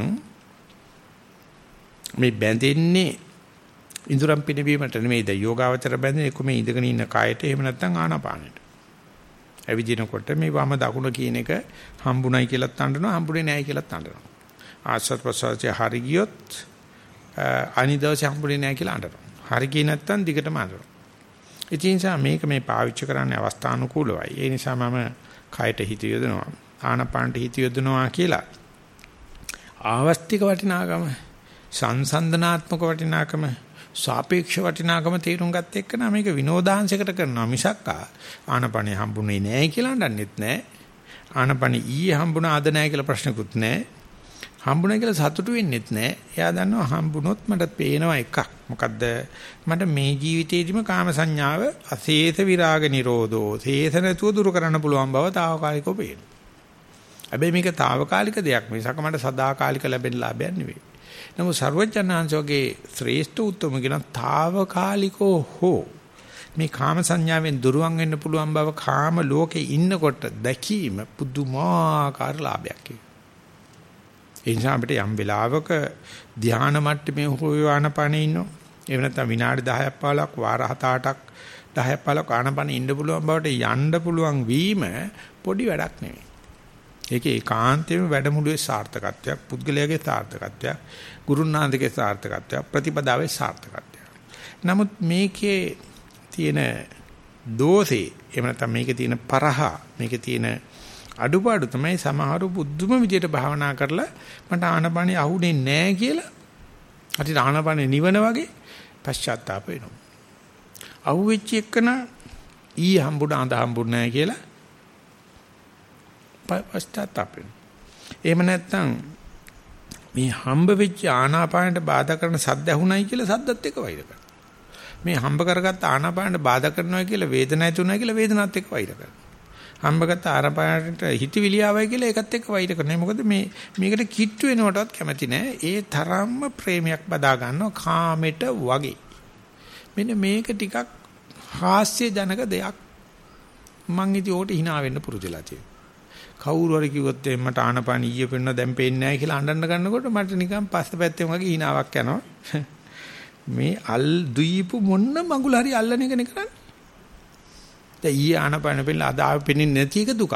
මේ බැඳෙන්නේ ඉඳුරම් පිනවීමට නෙමෙයිද යෝගාවචර බැඳෙන්නේ කොහේ ඉඳගෙන ඉන්න කායට එහෙම නැත්නම් ආනාපානෙට. ඇවිදිනකොට මේ වම දකුණ කියන එක හම්බුණයි කියලාත් අඬනවා හම්බුනේ නැහැ කියලාත් අඬනවා. ආශ්‍රත් ප්‍රසවාසය හරි ගියොත් අනිදවසේ හම්බුනේ නැහැ කියලා අඬනවා. හරි ගියේ නැත්තම් දිගටම අඬනවා. ඒ නිසා මේක මේ පාවිච්චි කරන්න අවස්ථානුකූලවයි. ඒ නිසා මම කයට හිත යොදනවා. ආනපානට හිත යොදනවා කියලා. ආවස්තික වටිනාකම, සංසන්දනාත්මක වටිනාකම, සාපේක්ෂ වටිනාකම තේරුම් ගත්ත එක්කන මේක විනෝදාංශයකට කරනවා මිසක් ආනපනේ හම්බුනේ නැහැ කියලා අඬන්නෙත් නැහැ. ආනපනේ ඊයේ හම්බුණා අද නැහැ කියලා ප්‍රශ්නකුත් නැහැ. හම්බුණා කියලා සතුටු වෙන්නෙත් නැහැ. එයා දන්නවා හම්බුනොත් මට පේනවා එකක්. මොකද්ද? මට මේ ජීවිතේදීම කාම සංඥාව අශේෂ විරාග නිරෝධෝ. ශේෂ නැතුව දුරු කරන්න පුළුවන් බව తాවකාලිකව පේනවා. හැබැයි මේක తాවකාලික දෙයක් මිසක මට සදාකාලික ලැබෙන ලාභයක් නෙවෙයි. නමුත් ਸਰවඥාන්සෝගේ ශ්‍රේෂ්ඨ උත්තරම කියන తాවකාලිකෝ හෝ මේ කාම සංඥාවෙන් දුරවන් වෙන්න පුළුවන් බව කාම ලෝකේ ඉන්නකොට දැකීම පුදුමාකාර ලාභයක් ඒ නිසා අපිට යම් වෙලාවක ධානා මට්ටමේ හෝ ආනපනේ ඉන්නෝ එහෙම නැත්නම් විනාඩි 10ක් 15ක් වාර 7-8ක් 10ක් 15ක් ආනපනේ ඉන්න පුළුවන් බවට යන්න පුළුවන් වීම පොඩි වැඩක් නෙවෙයි. ඒකේ ඒකාන්තයෙන්ම වැඩමුළුවේ සාර්ථකත්වයක් පුද්ගලයාගේ සාර්ථකත්වයක් ගුරුනාන්දගේ සාර්ථකත්වයක්, ප්‍රතිපදාවේ සාර්ථකත්වයක්. නමුත් මේකේ තියෙන දෝෂේ එහෙම නැත්නම් මේකේ තියෙන පරහ මේකේ තියෙන අඩුපාඩු තමයි සමහරු බුද්ධම විදියට භාවනා කරලා මට ආනපනිය අහුනේ නැහැ කියලා අටි ආනපනිය නිවන වගේ පශ්චාත්තාප වෙනවා. අහුවෙච්ච එකන ඊ හම්බුණ අඳ හම්බුණ නැහැ කියලා පශ්චාත්තාප වෙනවා. එහෙම නැත්නම් මේ හම්බ වෙච්ච ආනාපානට බාධා කරන සද්ද ඇහුණයි කියලා සද්දත් එක්ක වෛර කරනවා. මේ හම්බ කරගත්ත ආනාපානට බාධා කරනවා කියලා වේදනාවක් තුනයි කියලා වේදනාවත් එක්ක වෛර කරනවා. හම්බගත්ත ආනාපානට හිතවිලි ආවයි කියලා ඒකත් එක්ක වෛර කරනවා. මොකද මේ මේකට කිට්ටු වෙනවටවත් කැමති නෑ. ඒ තරම්ම ප්‍රේමයක් බදා ගන්නවා කාමෙට වගේ. මෙන්න මේක ටිකක් හාස්‍ය ජනක දෙයක්. මං ඉතින් ඕකට hina වෙන්න පුරුදුලා තියෙනවා. කවුරු හරි කිව්වොත් එම්මට ආනපාන ඊයේ පෙන්න දැන් පේන්නේ නැහැ කියලා අඬන්න ගන්නකොට මට නිකන් පස්ස පැත්තෙන් වගේ hinaවක් යනවා. [laughs] මේ අල් දීපු මොන්න මඟුල හරි අල්ලන එකනේ කරන්නේ. දැන් ඊයේ ආනපාන පෙන්නලා අද ආවෙ පෙන්නේ නැති එක දුකක්.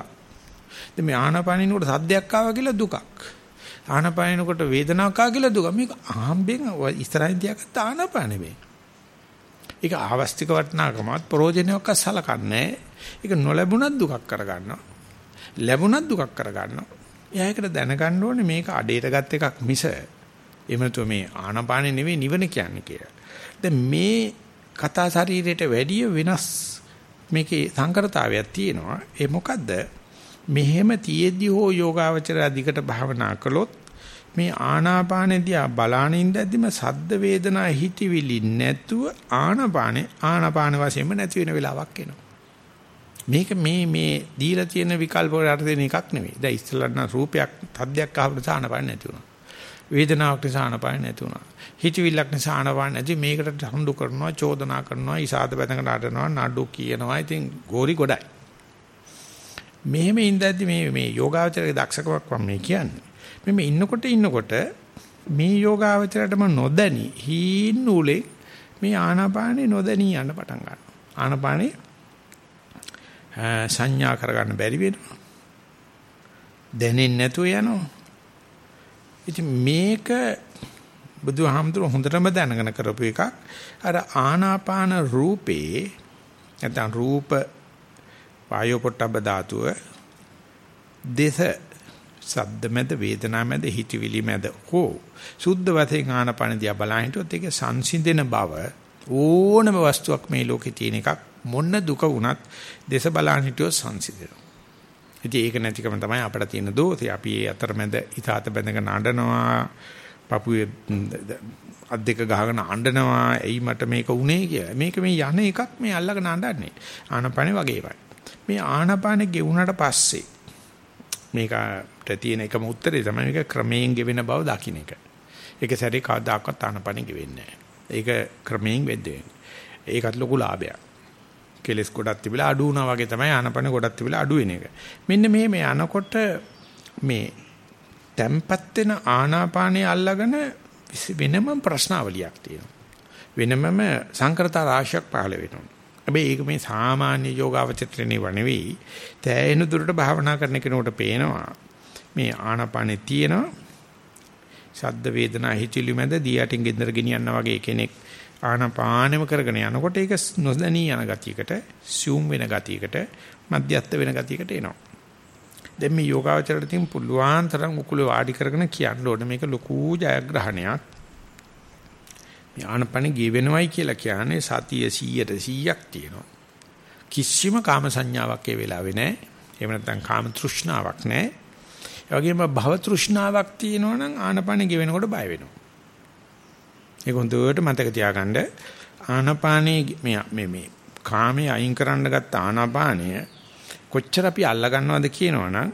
දැන් මේ ආනපානිනකොට සද්දයක් ආවා කියලා දුකක්. ආනපානිනකොට වේදනාවක් ආවා කියලා දුක. මේක ආම්බෙන් ඉස්සරහින් තියාගත්ත ආනපානෙ මේ. ඒක ආවස්තික වටනාකමත් ප්‍රෝජනයක් සලකන්නේ. ඒක නොලැබුණත් දුකක් කරගන්නවා. ලැබුණත් දුකක් කරගන්නවා. එයා ඒකට දැනගන්න ඕනේ මේක අඩේට ගත් එකක් මිස එහෙම නැතුව මේ ආනපානෙ නෙවෙයි නිවන කියන්නේ කියලා. දැන් මේ කතා ශරීරයට වැඩිය වෙනස් මේකේ සංකරතාවයක් තියෙනවා. ඒ මොකද්ද? මෙහෙම තියෙද්දි හෝ යෝගාවචරය දිගට භාවනා කළොත් මේ ආනාපානෙදී බලාන ඉඳද්දිම සද්ද වේදනා හිතවිලි නැතුව ආනාපානේ ආනාපාන වශයෙන්ම නැති වෙන වෙලාවක් එනවා. මේක මේ මේ දීලා තියෙන විකල්ප වලට දෙන එකක් නෙවෙයි. දැන් ඉස්සෙල්ලා නම් රූපයක් තද්දයක් අහපු ආනාපාන නැති වුණා. වේදනාවක් නිසා ආනාපාන නැති වුණා. හිතවිල්ලක් නිසා ආනාපාන නැති මේකට හඳු කරනවා, චෝදනා කරනවා, ඉසాత බඳගෙන අඬනවා, නඩු කියනවා. ඉතින් ගෝරි ගොඩයි. මෙහෙම ඉඳද්දි මේ මේ යෝගාවචරයේ දක්ෂකමක් වම් මේ කියන්නේ. මෙමෙ ඉන්නකොට ඉන්නකොට මේ යෝගාවචරයටම නොදැනි හීන් නූලේ මේ ආනාපානේ නොදැනී යන්න පටන් ගන්නවා. ආනාපානේ සංඥා කරගන්න බැරි වෙනවා. දැනෙන්නේ නැතුව යනවා. ඉතින් මේක බුදුහාමුදුරුවෝ හොඳටම දැනගෙන කරපු එකක්. අර ආනාපාන රූපේ නැත්නම් රූප වායෝ පොට්ටබ්බ ධාතුව දේශ සද්ද මැද වේදනා මැද හිතවිලි මැද හෝ සුද්ධ වශයෙන් ආනාපාන දිහා බලන හිටියොත් ඒක සංසිඳෙන බව ඕනම වස්තුවක් මේ ලෝකේ තියෙන එකක් මොන දුක වුණත් දේශ බලන හිටියොත් සංසිඳෙනවා. ඉතින් ඒක නැතිකම තමයි අපිට තියෙන දෝෂය. අපි ඒ අතරමැද ඉතාලත බැඳගෙන අඬනවා. පපුවේ අත් දෙක ගහගෙන අඬනවා. එයි මට මේක උනේ කියලා. මේක මේ යන එකක් මේ අල්ලගෙන අඬන්නේ. ආනපනේ වගේ මේ ආනපනේ ගෙවුනට පස්සේ මේකට තියෙන එකම උත්තරේ තමයි මේක ක්‍රමයෙන් ගෙවෙන බව දකින්න එක. ඒක සැරේ කවදාකවත් ආනපනේ ගෙවෙන්නේ නැහැ. ඒක ක්‍රමයෙන් වෙද්දී. ඒකත් ලොකු ලාභයක්. කෙලස් ගොඩක් තිබිලා අඩු වුණා වගේ තමයි ආනපන ගොඩක් තිබිලා අඩු වෙන එක. මෙන්න මේ මේ අනකොට මේ තැම්පත් වෙන ආනාපානයේ අල්ලගෙන වෙනම ප්‍රශ්නාවලියක් තියෙනවා. වෙනමම සංකරතා රාශියක් පහළ වෙනවා. හැබැයි ඒක මේ සාමාන්‍ය යෝගාවචත්‍රණේ වනෙවෙයි. තෑයෙන දුරට භාවනා කරන කෙනෙකුට පේනවා. මේ ආනාපානේ තියෙනවා. ශබ්ද වේදනා හිතිලි මැද දියටින් ගෙදර ගෙනියනවා වගේ කෙනෙක් ආනපානෙම කරගෙන යනකොට ඒක නොදැනී යන ගතියකට, සියුම් වෙන ගතියකට, මධ්‍යස්ත වෙන ගතියකට එනවා. දැන් මේ යෝගාවචරයට තියෙන පුළුවන් තරම් උකුල වාඩි කරගෙන කියන්න ඕනේ මේක ලොකු ජයග්‍රහණයක්. මේ ආනපන ගෙවෙනවයි කියලා කියන්නේ සතිය 100ට 100ක් තියෙනවා. කිසිම කාම සංඥාවක් ඒ වෙලාවේ නැහැ. එහෙම නැත්නම් කාම තෘෂ්ණාවක් නැහැ. ඒ වගේම භව තෘෂ්ණාවක් තියෙනවනම් ආනපන ගෙවෙනකොට බය වෙනවා. ඒක හොඳට මතක තියාගන්න ආනාපානේ මේ මේ මේ කාමයේ අයින් කරන්න ගත්ත ආනාපානය කොච්චර අපි අල්ලා ගන්නවද කියනවනම්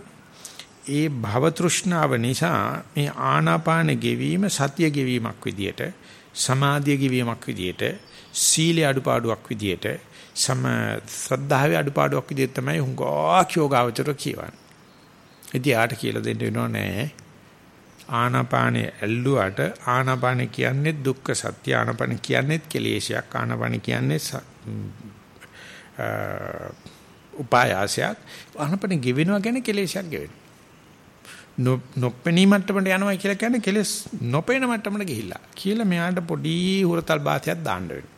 ඒ භව තෘෂ්ණාව නිසා මේ ආනාපාන ගෙවීම සතිය ගෙවීමක් විදියට සමාධිය ගෙවීමක් විදියට සීලේ අඩුපාඩුවක් විදියට සම ශ්‍රද්ධාවේ අඩුපාඩුවක් විදියට තමයි හුඟා යෝගාවචර කියවන්නේ. ඉතින් ආට කියලා දෙන්න වෙනව නෑ. ආනාපානෙ ඇල්ලුවට ආනාපානෙ කියන්නේ දුක්ඛ සත්‍ය ආනාපානෙ කියන්නේ කෙලේශයක් ආනාපානෙ කියන්නේ උපායාසයක් ආනාපානෙ ගෙවෙනවා කියන්නේ කෙලේශයක් ගෙවෙනවා නොපෙනී මට්ටමට යනවා කියලා කියන්නේ කෙලස් නොපෙන මට්ටමට ගිහිල්ලා. කියලා මෙයාට පොඩි හුරතල් බාධයක් දාන්න වෙනවා.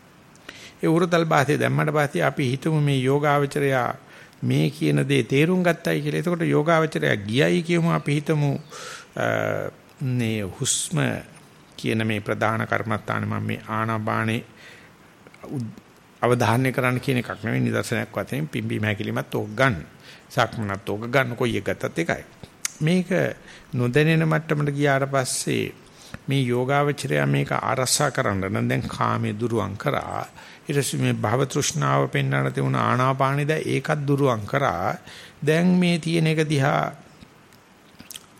ඒ හුරතල් බාධය දැම්මට පස්සේ අපි හිතමු මේ යෝගාවචරයා මේ කියන දේ තේරුම් ගත්තයි කියලා. එතකොට යෝගාවචරයා ගියයි කියමු අපි හිතමු මේ හුස්ම කියන මේ ප්‍රධාන කර්මස්ථානේ මම මේ ආනාපානේ අවධානය කරන්න කියන එකක් නෙවෙයි නිදර්ශනයක් වශයෙන් පිම්බීම හැකිලිමත් ඕක ගන්න. සක්මනත් ඕක ගන්න කොයි එක ගත්තත් එකයි. මේක නොදැනෙන මට්ටමට ගියාට පස්සේ මේ යෝගාවචරය මේක ආරස්සා කරන්න නම් දැන් කාමයේ දුරුවන් කරා ඊට පස්සේ මේ භව තෘෂ්ණාව පෙන්වන්න තියුණ ආනාපානෙද ඒකත් දුරුවන් කරා දැන් මේ තියෙන එක දිහා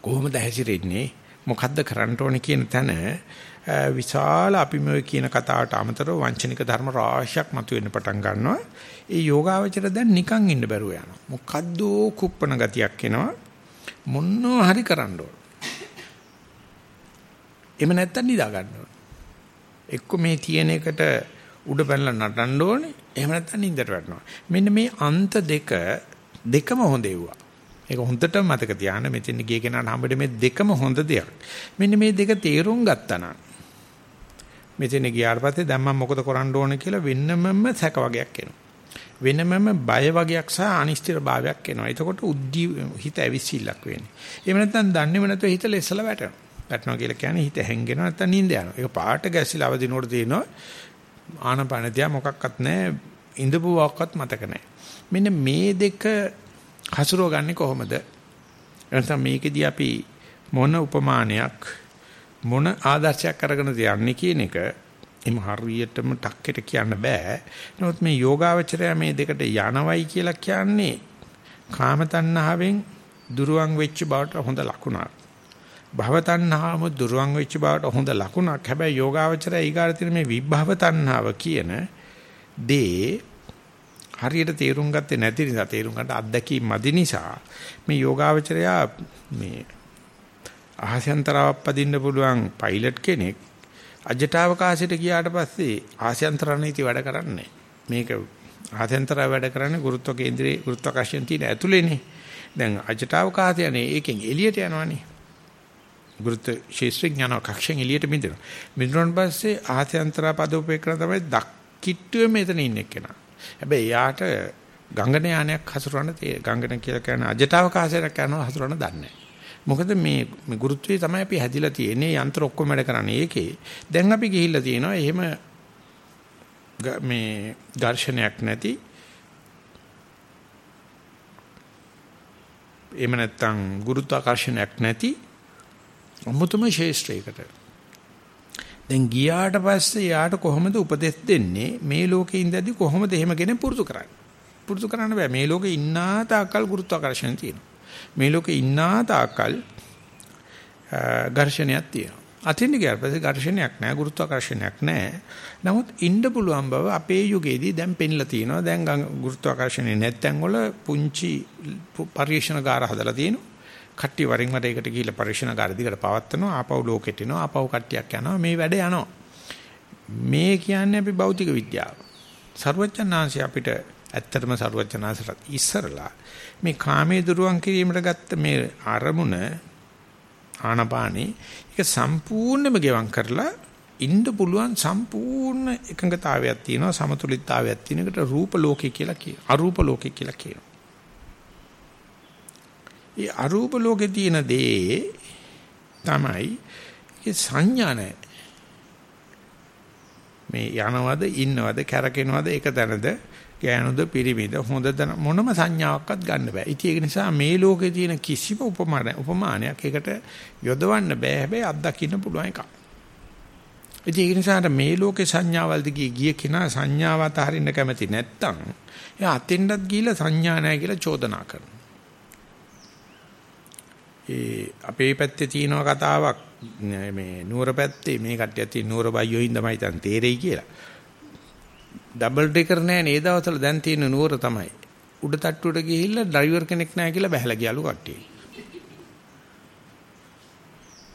කොහොමද හැසිරෙන්නේ මොකද්ද කරන්න ඕනේ කියන තැන විශාල අපි මේ කියන කතාවට අමතරව වංචනික ධර්ම රාශියක් මතුවෙන්න පටන් ගන්නවා. ඒ යෝගාවචර දැන් නිකන් ඉන්න බැරුව යනවා. මොකද්ද කුප්පන ගතියක් එනවා. මොනවා හරි කරන්න ඕන. එහෙම නැත්තම් නිදා ගන්න ඕන. එක්ක මේ තියෙන එකට උඩ පැනලා නටන්න ඕනේ. එහෙම නැත්තම් නිින්දට වැටෙනවා. මෙන්න මේ අන්ත දෙක දෙකම හොඳ ඒවා. ඒක හොඳට මතක තියාගන්න මෙතෙන් ගිය කෙනාට හම්බෙන්නේ මේ දෙකම හොඳ දෙයක්. මෙන්න මේ දෙක තේරුම් ගත්තා නම් මෙතන ගියාට පස්සේ දැන් මම මොකද කරන්න ඕන කියලා වෙනමම සැක වගයක් එනවා. වෙනමම බය වගයක් සහ අනිශ්චිත භාවයක් එනවා. එතකොට උද්දී හිත ඇවිසිල්ලක් වෙන්නේ. එහෙම නැත්නම් දන්නේම නැතුව හිත ලෙස්සලා වැටෙනවා. වැටෙනවා කියලා කියන්නේ හිත හැංගෙනවා නැත්නම් නිින්ද යනවා. ඒක පාට ගැසිලා අවදිනකොට තියෙනවා ආනපනතිය මොකක්වත් නැහැ. ඉඳපු වක්වත් මතක නැහැ. මෙන්න මේ දෙක හසුරව ගන්නේ කොහොමද? එතන මේකෙදී අපි මොන උපමානයක් මොන ආදර්ශයක් අරගෙනද යන්නේ කියන එක එම හරියටම ටක්කෙට කියන්න බෑ. නමුත් මේ යෝගාවචරය මේ දෙකට යනවයි කියලා කියන්නේ කාම තණ්හාවෙන් දුරුවන් වෙච්ච බවට හොඳ ලකුණක්. භව තණ්හාවම දුරුවන් වෙච්ච බවට හොඳ ලකුණක්. හැබැයි යෝගාවචරය ඊගාට තියෙන මේ විභව තණ්හාව කියන දේ හරියට තේරුම් ගත්තේ නැති නිසා තේරුම් ගන්න අත්දැකීම් මදි නිසා මේ යෝගාවචරය මේ ආහසයන්තරාවක් පදින්න පුළුවන් පයිලට් කෙනෙක් අජටාවකාශයට ගියාට පස්සේ ආහසයන්තර නීති වැඩ කරන්නේ. මේක ආහසයන්තර වැඩ කරන්නේ ගුරුත්ව කේන්ද්‍රයේ ගුරුත්වාකර්ෂණ තියෙන ඇතුලේනේ දැන් අජටාවකාශය යන්නේ ඒකෙන් එළියට යනවනේ. ගුරුත්ව ශේෂ්ත්‍රඥ යන කක්ෂයෙන් එළියට මිදෙනවා මිදුණන් පස්සේ ආහසයන්තර පදෝපේක්‍රම තමයි දක්කිට්ටුවේ මෙතන ඉන්නේ කෙනා හැබැයි යාට ගංගන යානයක් හසුරවන්න ගංගන කියලා කියන අජටාවකාශයක් යනවා හසුරවන්න දන්නේ නැහැ මොකද මේ මේ ගුරුත්වයේ තමයි අපි හැදිලා තියෙන්නේ යන්ත්‍ර ඔක්කොම වැඩ කරන්නේ ඒකේ. දැන් අපි ගිහිල්ලා තියෙනවා එහෙම මේ ඝර්ෂණයක් නැති එහෙම නැත්නම් ගුරුත්වාකර්ෂණයක් නැති අමුතුම ශේෂ්ත්‍රයකට. දැන් ගියාට පස්සේ යාට කොහොමද උපදෙස් දෙන්නේ මේ ලෝකේ ඉඳදී කොහොමද එහෙම කෙනෙක් පුරුදු කරන්නේ? පුරුදු කරන්න බෑ මේ ලෝකේ ඉන්නා තාකල් ගුරුත්වාකර්ෂණ තියෙනවා. මේ ලෝකේ ඉන්නා තාක්කල් ඝර්ෂණයක් තියෙනවා. අතින් ගියාට පස්සේ ඝර්ෂණයක් නැහැ ගුරුත්වාකර්ෂණයක් නැහැ. නමුත් ඉන්න පුළුවන් බව අපේ යුගයේදී දැන් පෙන්ලා තියෙනවා. දැන් ගුරුත්වාකර්ෂණේ නැත්තන් වල පුංචි පරිශනාගාර හදලා තියෙනවා. කට්ටිය වරින් වර එකට ගිහිල්ලා පරිශනාගාර දිගට පවත්නවා. ආපහු ලෝකෙට එනවා. ආපහු කට්ටියක් යනවා. මේ වැඩ යනවා. මේ කියන්නේ අපි භෞතික විද්‍යාව. සර්වඥාන්සේ අපිට ඇත්තටම සරුවචනාසට ඉස්සරලා මේ කාමයේ දුරුවන් කිරීමට ගත්ත මේ අරමුණ ආනපානි ඒක සම්පූර්ණයෙන්ම ගෙවම් කරලා ඉන්න පුළුවන් සම්පූර්ණ එකඟතාවයක් තියෙනවා සමතුලිතතාවයක් තියෙන එකට රූප ලෝකේ කියලා කියනවා අරූප ලෝකේ කියලා කියනවා. ඒ අරූප ලෝකේ තියෙන දේ තමයි ඒ සංඥා නැහැ. මේ යනවද ඉන්නවද කැරකෙනවද එක තැනද ගෑනුද පිරිමිද හොඳ මොනම සංඥාවක්වත් ගන්න බෑ. ඉතින් ඒක නිසා මේ ලෝකේ තියෙන කිසිම උපමාන උපමානයක් ඒකට යොදවන්න බෑ. හැබැයි අත්දකින්න පුළුවන් එකක්. ඉතින් ඒක නිසා මේ ලෝකේ සංඥාවල් දිගේ ගිය කෙනා සංඥාව අතහරින්න කැමති නැත්තම් එයා අතෙන්ඩත් ගිහිල්ලා සංඥා නැහැ කියලා චෝදනා කරනවා. ඒ අපේ පැත්තේ තියෙන කතාවක් මේ නුවර පැත්තේ මේ කට්ටියත් තියෙන නුවර බයියෝ හින්දාමයි තන් තේරෙයි කියලා. ඩබල් ඩෙකර් නෑ නේ දවස්වල දැන් තියෙන නුවර තමයි. උඩ තට්ටුවට ගිහිල්ලා ඩ්‍රයිවර් කෙනෙක් නෑ කියලා බහැලා ගියලු කට්ටිය.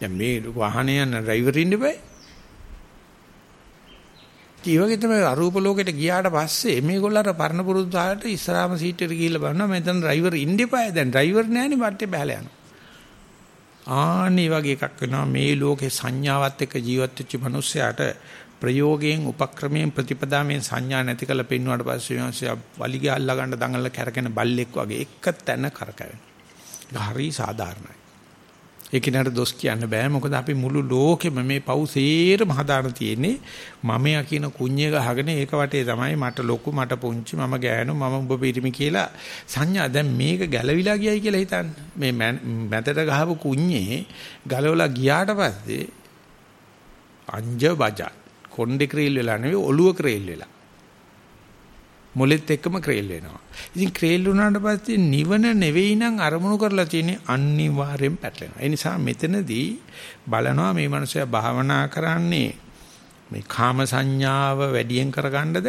දැන් මේ වාහනේ යන ඩ්‍රයිවර් ඉන්න බෑ. ඒ වගේ තමයි අරූප ලෝකෙට ගියාට පස්සේ මේගොල්ලන්ට පරණ පුරුදු තාලට ඉස්සරහම සීට් එකට ගිහිල්ලා බලනවා මෙතන ඩ්‍රයිවර් ඉන්න එපා. දැන් ඩ්‍රයිවර් නෑනේ බට්ටේ බහැලා යනවා. ආනි වගේ එකක් වෙනවා මේ ලෝකේ සංඥාවත් එක්ක ජීවත් වෙච්ච මිනිස්සයාට ප්‍රයෝගයෙන් උපක්‍රමයෙන් ප්‍රතිපදාවෙන් සංඥා නැති කළ පෙන්වුවාට පස්සේ මිනිස්සයා වලිගය අල්ලා ගන්න දඟල කැරකෙන බල්ලෙක් වගේ එක තැන කරකැවෙනවා. හරි සාධාරණයි. ඒ කිනට දොස් කියන්න බෑ. මොකද අපි මුළු ලෝකෙම මේ පව් සේරම හදාන තියෙන්නේ මමයා කියන කුඤ්ඤය ගහගෙන ඒක වටේ තමයි මට ලොකු මට පුංචි මම ගෑනු මම ඔබ පිරිමි කියලා සංඥා. දැන් මේක ගැලවිලා ගියයි කියලා හිතන්න. මේ මැතට ගහපු කුඤ්ඤේ ගලවලා ගියාට පස්සේ අංජ බජා කොණ්ඩේ ක්‍රේල් වෙලා නෙවෙයි ඔළුව ක්‍රේල් වෙලා. මොලෙත් එක්කම ක්‍රේල් වෙනවා. ඉතින් ක්‍රේල් වුණාට පස්සේ නිවන නෙවෙයි නම් අරමුණු කරලා තියෙන්නේ අනිවාර්යෙන් පැටලෙනවා. ඒ නිසා මෙතනදී බලනවා මේ මනුස්සයා භාවනා කරන්නේ මේ කාම සංඥාව වැඩියෙන් කරගන්නද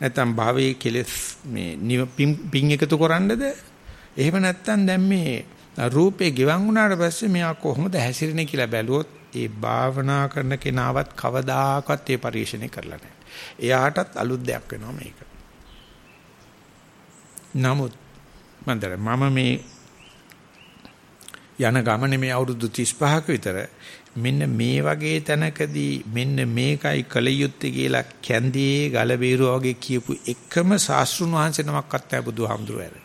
නැත්නම් භවයේ කෙලෙස් මේ පිං එකතු කරන්නද එහෙම නැත්නම් දැන් මේ රූපේ ගෙවන් වුණාට පස්සේ මෙයා කොහොමද හැසිරෙන්නේ කියලා බැලුවොත් ඒ භාවනා කරන කෙනාවත් කවදාකවත් ඒ පරිශ්‍රණය කරලා නැහැ. එයාටත් අලුත් දෙයක් වෙනවා මේක. නමුත් මන්දර මම මේ යන ගමනේ මේ අවුරුදු 35ක විතර මෙන්න මේ වගේ තැනකදී මෙන්න මේකයි කල යුත්තේ කියලා කැන්දියේ ගල බීරුව වගේ කියපු එකම ශාස්ත්‍රුන් වහන්සේ නමක්වත් නැහැ බුදුහාමුදුරුවෝ.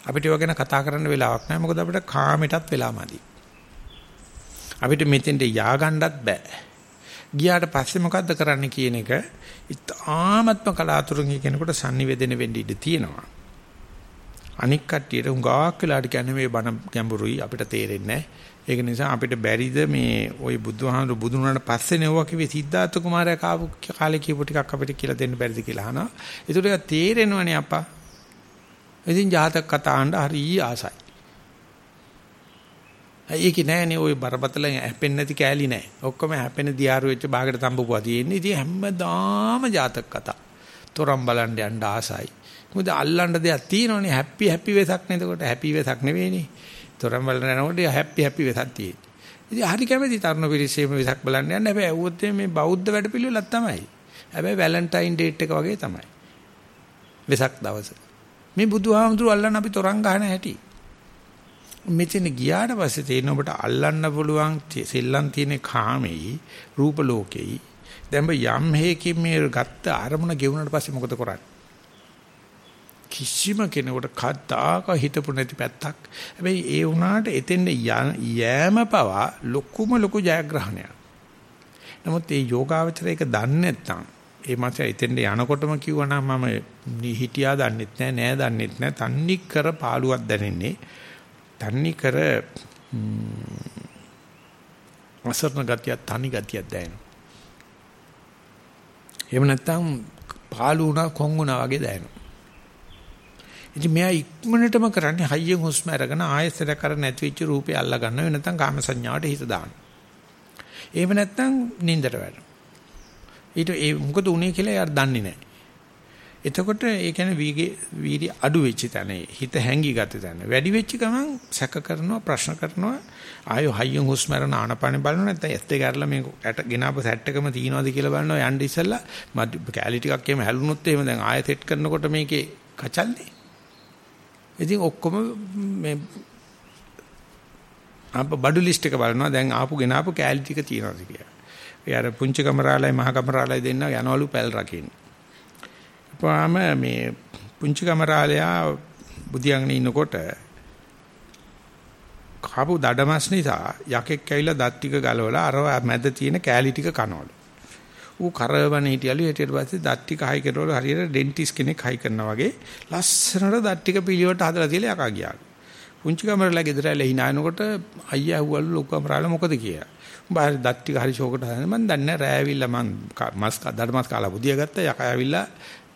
අපිට ඒව ගැන කතා කරන්න වෙලාවක් නැහැ මොකද අපිට කාමයටත් වෙලාමදි. අපිට මෙතෙන්ට යආගන්නත් බෑ. ගියාට පස්සේ මොකද්ද කරන්න කියන එක ඉතාමත්ම කලාතුරකින් කෙනෙකුට sannivedana වෙන්න ඉඩ තියෙනවා. අනික් කට්ටියට උඟාක් වෙලාට කියන්නේ මේ බණ ගැඹුරුයි අපිට තේරෙන්නේ ඒක නිසා අපිට බැරිද මේ ওই බුදුහාමුදුරු බුදුන් වුණාට පස්සේ නෙවුවා කිව්වේ සිද්ධාර්ථ කුමාරයා කාපු කාලේ කියපු ටිකක් අපිට කියලා දෙන්න බැරිද කියලා අහනවා. ඒකට ඒක තේරෙනවනේ අප්පා. ඉතින් ජාතක කතා අහන්න හරි ආසයි. ඒකේ නෑනේ ওই බරපතල හැපෙන්නේ නැති කෑලි නෑ. ඔක්කොම හැපෙන දියාරු වෙච්ච භාගයට තඹපුවා තියෙන්නේ. ඉතින් හැමදාම ජාතක කතා. තොරම් බලන්න යන්න ආසයි. මොකද අල්ලන්න දෙයක් තියෙනවනේ. හැපි හැපි වෙසක් නේද? එතකොට හැපි වෙසක් නෙවෙයිනේ. තොරම් බලන යනකොට හැපි හැපි වෙසක් තියෙන්නේ. ඉතින් හරි කැමති තරුණ පිරිසේම වෙසක් බලන්න යන්න. හැබැයි ඇව්වොත් මේ බෞද්ධ වැඩපිළිවෙලක් තමයි. හැබැයි වැලන්ටයින් ඩේට් එක වගේ තමයි. වෙසක් දවස. මේ බුදුහාමුදුරු අල්ලන්න අපි තොරන් ගහන හැටි. මෙතන ගියාට පස්සේ තේරෙන ඔබට අල්ලන්න පුළුවන් සෙල්ලම් තියෙන කාමෙයි රූප ලෝකෙයි. දැන් යම් හේකින් මේ ගත්ත අරමුණ ගෙවුනට පස්සේ මොකද කරන්නේ? කිසිම කෙනෙකුට කද්දාක හිතපු නැති පැත්තක්. හැබැයි ඒ වුණාට එතෙන් යෑම පවා ලොකුම ලොකු ජයග්‍රහණයක්. නමුත් මේ යෝගාවචරය එක දන්නේ නැත්නම් ඒ මාස එතෙන්ට යනකොටම කිව්වනම් මම හිටියා දන්නෙත් නෑ නෑ දන්නෙත් නෑ. තන්නේ කර පාළුවක් දැනෙන්නේ තන්නේ කර අසරණ ගතිය තනි ගතියක් දැනෙනවා. එහෙම නැත්නම් පාළු වුණා කොන් වුණා වගේ දැනෙනවා. ඉතින් මෙයා ඉක්මනටම කරන්නේ හයියෙන් හුස්ම අරගෙන ආයෙසර කර නැති වෙච්ච රූපේ අල්ලා ගන්න වෙන නැත්නම් කාම සංඥාවට හිත දාන්න. එහෙම නැත්නම් නින්දට වැටෙනවා. ඊට ඒ මොකද උනේ කියලා එයා දන්නේ නැහැ. එතකොට ඒ කියන්නේ වීගේ වීර්ය අඩු වෙච්ච තැන හිත හැංගි ගත තැන. වැඩි වෙච්ච ගමන් සැක කරනවා ප්‍රශ්න කරනවා. ආයෝ හයියෙන් හුස්ම ගන්න ආනපානෙ බලනවා නැත්නම් ඇස් දෙක අරලා මේ ඇට ගෙනාපු සෙට් එකම තියනවාද කියලා බලනවා. යන්න ඉස්සෙල්ලා කැලි ටිකක් එහෙම හැලුනොත් එහෙම දැන් ආයෙ සෙට් කරනකොට මේකේ කචල්නේ ඉතින් ඔක්කොම මේ අප බඩු ලිස්ට් එක බලනවා. දැන් ආපු ගෙනාපු කැලි ටික තියනවාද කියලා. ඒ අර පුංචි කමරාලයි මහ කමරාලයි දෙන්න යනවලු පැල් රකින්න. පාම මේ පුංචි කමරාලයා බුදියාගෙන ඉන්නකොට කාපු දඩමස් නිසා යකෙක් ඇවිල්ලා දත් ටික ගලවලා අර මැද තියෙන කෑලි ටික කනවලු. ඌ කරවන හිටියලු ඊට පස්සේ දත් ටික හයි කරවල හරියට ඩෙන්ටිස් කෙනෙක් හයි කරනවා වගේ ලස්සනට දත් ටික පිළිවෙලට හදලා තියලා යකා ගියා. පුංචි කමරාලා ගෙදර ඇවිල්ලා hinaනකොට අයියා ඇහුවලු ලොකු කමරාලා මොකද කියලා. උඹ හරි දත් ටික හරි ෂෝකට හදන්න මම දන්නේ නැහැ රෑ ඇවිල්ලා මං මස් දඩ මස් කාලා බුදියා ගත්තා යකා ඇවිල්ලා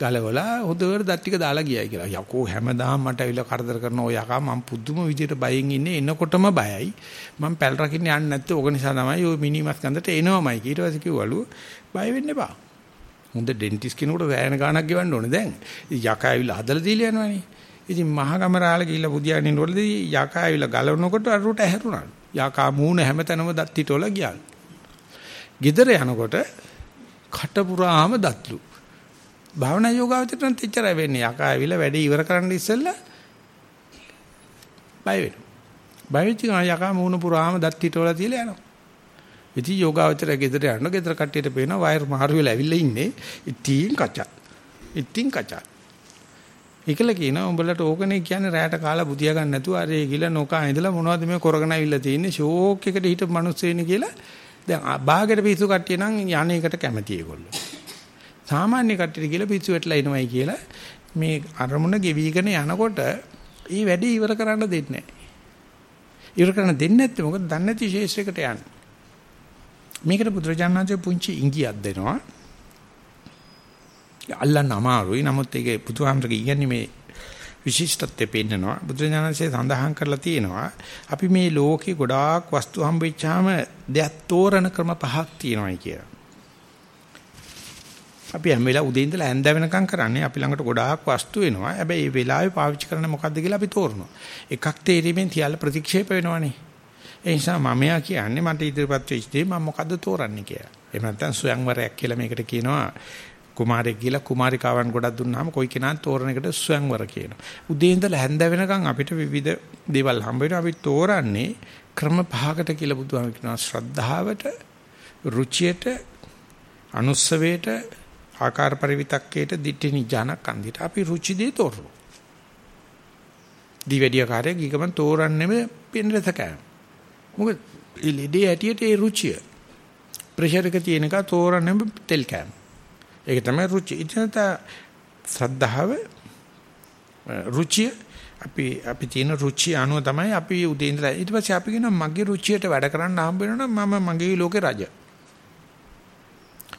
ගලවලා හොදවට දත් ටික දාලා ගියයි කියලා. යකෝ හැමදාම මට ඇවිල්ලා කරදර කරන ඔය යකා මම පුදුම විදියට බයෙන් ඉන්නේ එනකොටම බයයි. මම පැල් රකින්න යන්නේ නැත්තේ ඕක නිසා තමයි ඔය මිනිමස් ගඳට එනවමයි. ඊට පස්සේ කිව්වලු බය වෙන්න එපා. හොඳ ඩෙන්ටිස් කෙනෙකුට වෑයන ගාණක් ගෙවන්න ඕනේ දැන්. යකා ඇවිල්ලා හදලා දීලා යනවනේ. ඉතින් මහගමරාල ගිහිල්ලා බුදියාගෙන ඉන්නකොටදී යකා ඇවිල්ලා ගලවනකොට අරුට ඇහැරුණා. යකා මූණ හැමතැනම දත් හිටවල ගියා. ගෙදර යනකොට කට පුරාම දත්ලු. භාවනා යෝගාවචරණ තෙච්චරයි වෙන්නේ. යකා ඇවිල්ලා වැඩේ ඉවර කරන්න ඉස්සෙල්ලා බය වෙනවා. බය වෙච්ච ගමන් යකා මූණ පුරාම දත් හිටවලා තියලා යනවා. ඉතින් යෝගාවචරය ගෙදර යනවා. ගෙදර කට්ටියට පේනවා වයර් මාරු වෙලා ඇවිල්ලා ඉන්නේ. ඉතින් කචා. ඉතින් කචා. ඒකල කියනවා උඹලට ඕකනේ කියන්නේ රැයට කාලා බුදියා ගන්න නැතුව අර ඒ ගිල නොකා ඉඳලා මොනවද මේ කරගෙන අවිල්ලා තියෙන්නේ ෂෝක් එකට හිටපු මිනිස්සු ඉන්නේ කියලා දැන් බාගෙට පිස්සු කට්ටිය නම් යන්නේකට කැමති ඒගොල්ලෝ සාමාන්‍ය කට්ටියට කියලා පිස්සු වැටලා එනවයි කියලා මේ අරමුණ ගෙවිගෙන යනකොට ඒ වැඩේ ඉවර කරන්න දෙන්නේ නැහැ ඉවර කරන්න දෙන්නේ නැත්නම් මොකද දන්නේ නැති ශේෂ්ත්‍රයකට යන්නේ මේකට බුදුරජාණන්සේ පුංචි ඉඟියක් දෙනවා අල්ලන්න අමාරුයි. නමුත් ඒකේ බුදුහාමරගේ ඉගන්නේ මේ විශිෂ්ටත්වය පෙන්නනවා. බුදුරජාණන්සේ සඳහන් කරලා තියෙනවා අපි මේ ලෝකේ ගොඩාක් වස්තු හම්බෙච්චාම දෙයක් තෝරන ක්‍රම පහක් තියෙනවායි කියලා. අපි හැම වෙලාව උදේ ඉඳලා හැන්ද වෙනකම් කරන්නේ අපි ළඟට ගොඩාක් වස්තු එනවා. හැබැයි මේ වෙලාවේ පාවිච්චි කරන්න මොකද්ද කියලා අපි තෝරනවා. එකක් තේරීමෙන් තියලා ප්‍රතික්ෂේප වෙනවනේ. ඒ නිසා මමයා කියන්නේ මට ඉදිරිපත් වෙච්ච දේ මම මොකද්ද තෝරන්නේ කියලා. එහෙම නැත්නම් ස්වයංවරයක් කියලා මේකට කියනවා. කුමාරයෙක් කියලා කුමාරිකාවන් ගොඩක් දුන්නාම කොයි කෙනාත් තෝරන එකට ස්වයංවර කියනවා. උදේ ඉඳලා හැන්ද වෙනකන් අපිට විවිධ දේවල් හම්බ වෙනවා. අපි තෝරන්නේ ක්‍රම පහකට කියලා බුදුහාම කියනවා. ශ්‍රද්ධාවට, රුචියට, අනුස්සවයට, ආකාර පරිවිතක්කයට, ditthi නිජානක් අන්දිට. අපි රුචි දේ තෝරනවා. දිවැඩිය කාර්යය ගිගමන් තෝරන්නේම පින්රත කෑම. මොකද ඉලිදී ඇටියට ඒ රුචිය. ප්‍රෙෂර් එක තියෙන එක තෝරන්නේම තෙල් කෑම. ඒක තමයි රුචි. ඉතින් ශ්‍රද්ධාව රුචිය අපි අපි තියෙන රුචිය අනුව තමයි අපි උදේ ඉඳලා ඊට පස්සේ අපි කියනවා මගේ රුචියට වැඩ කරන්න හම්බ වෙනවා මම මගේ ලෝකේ රජ.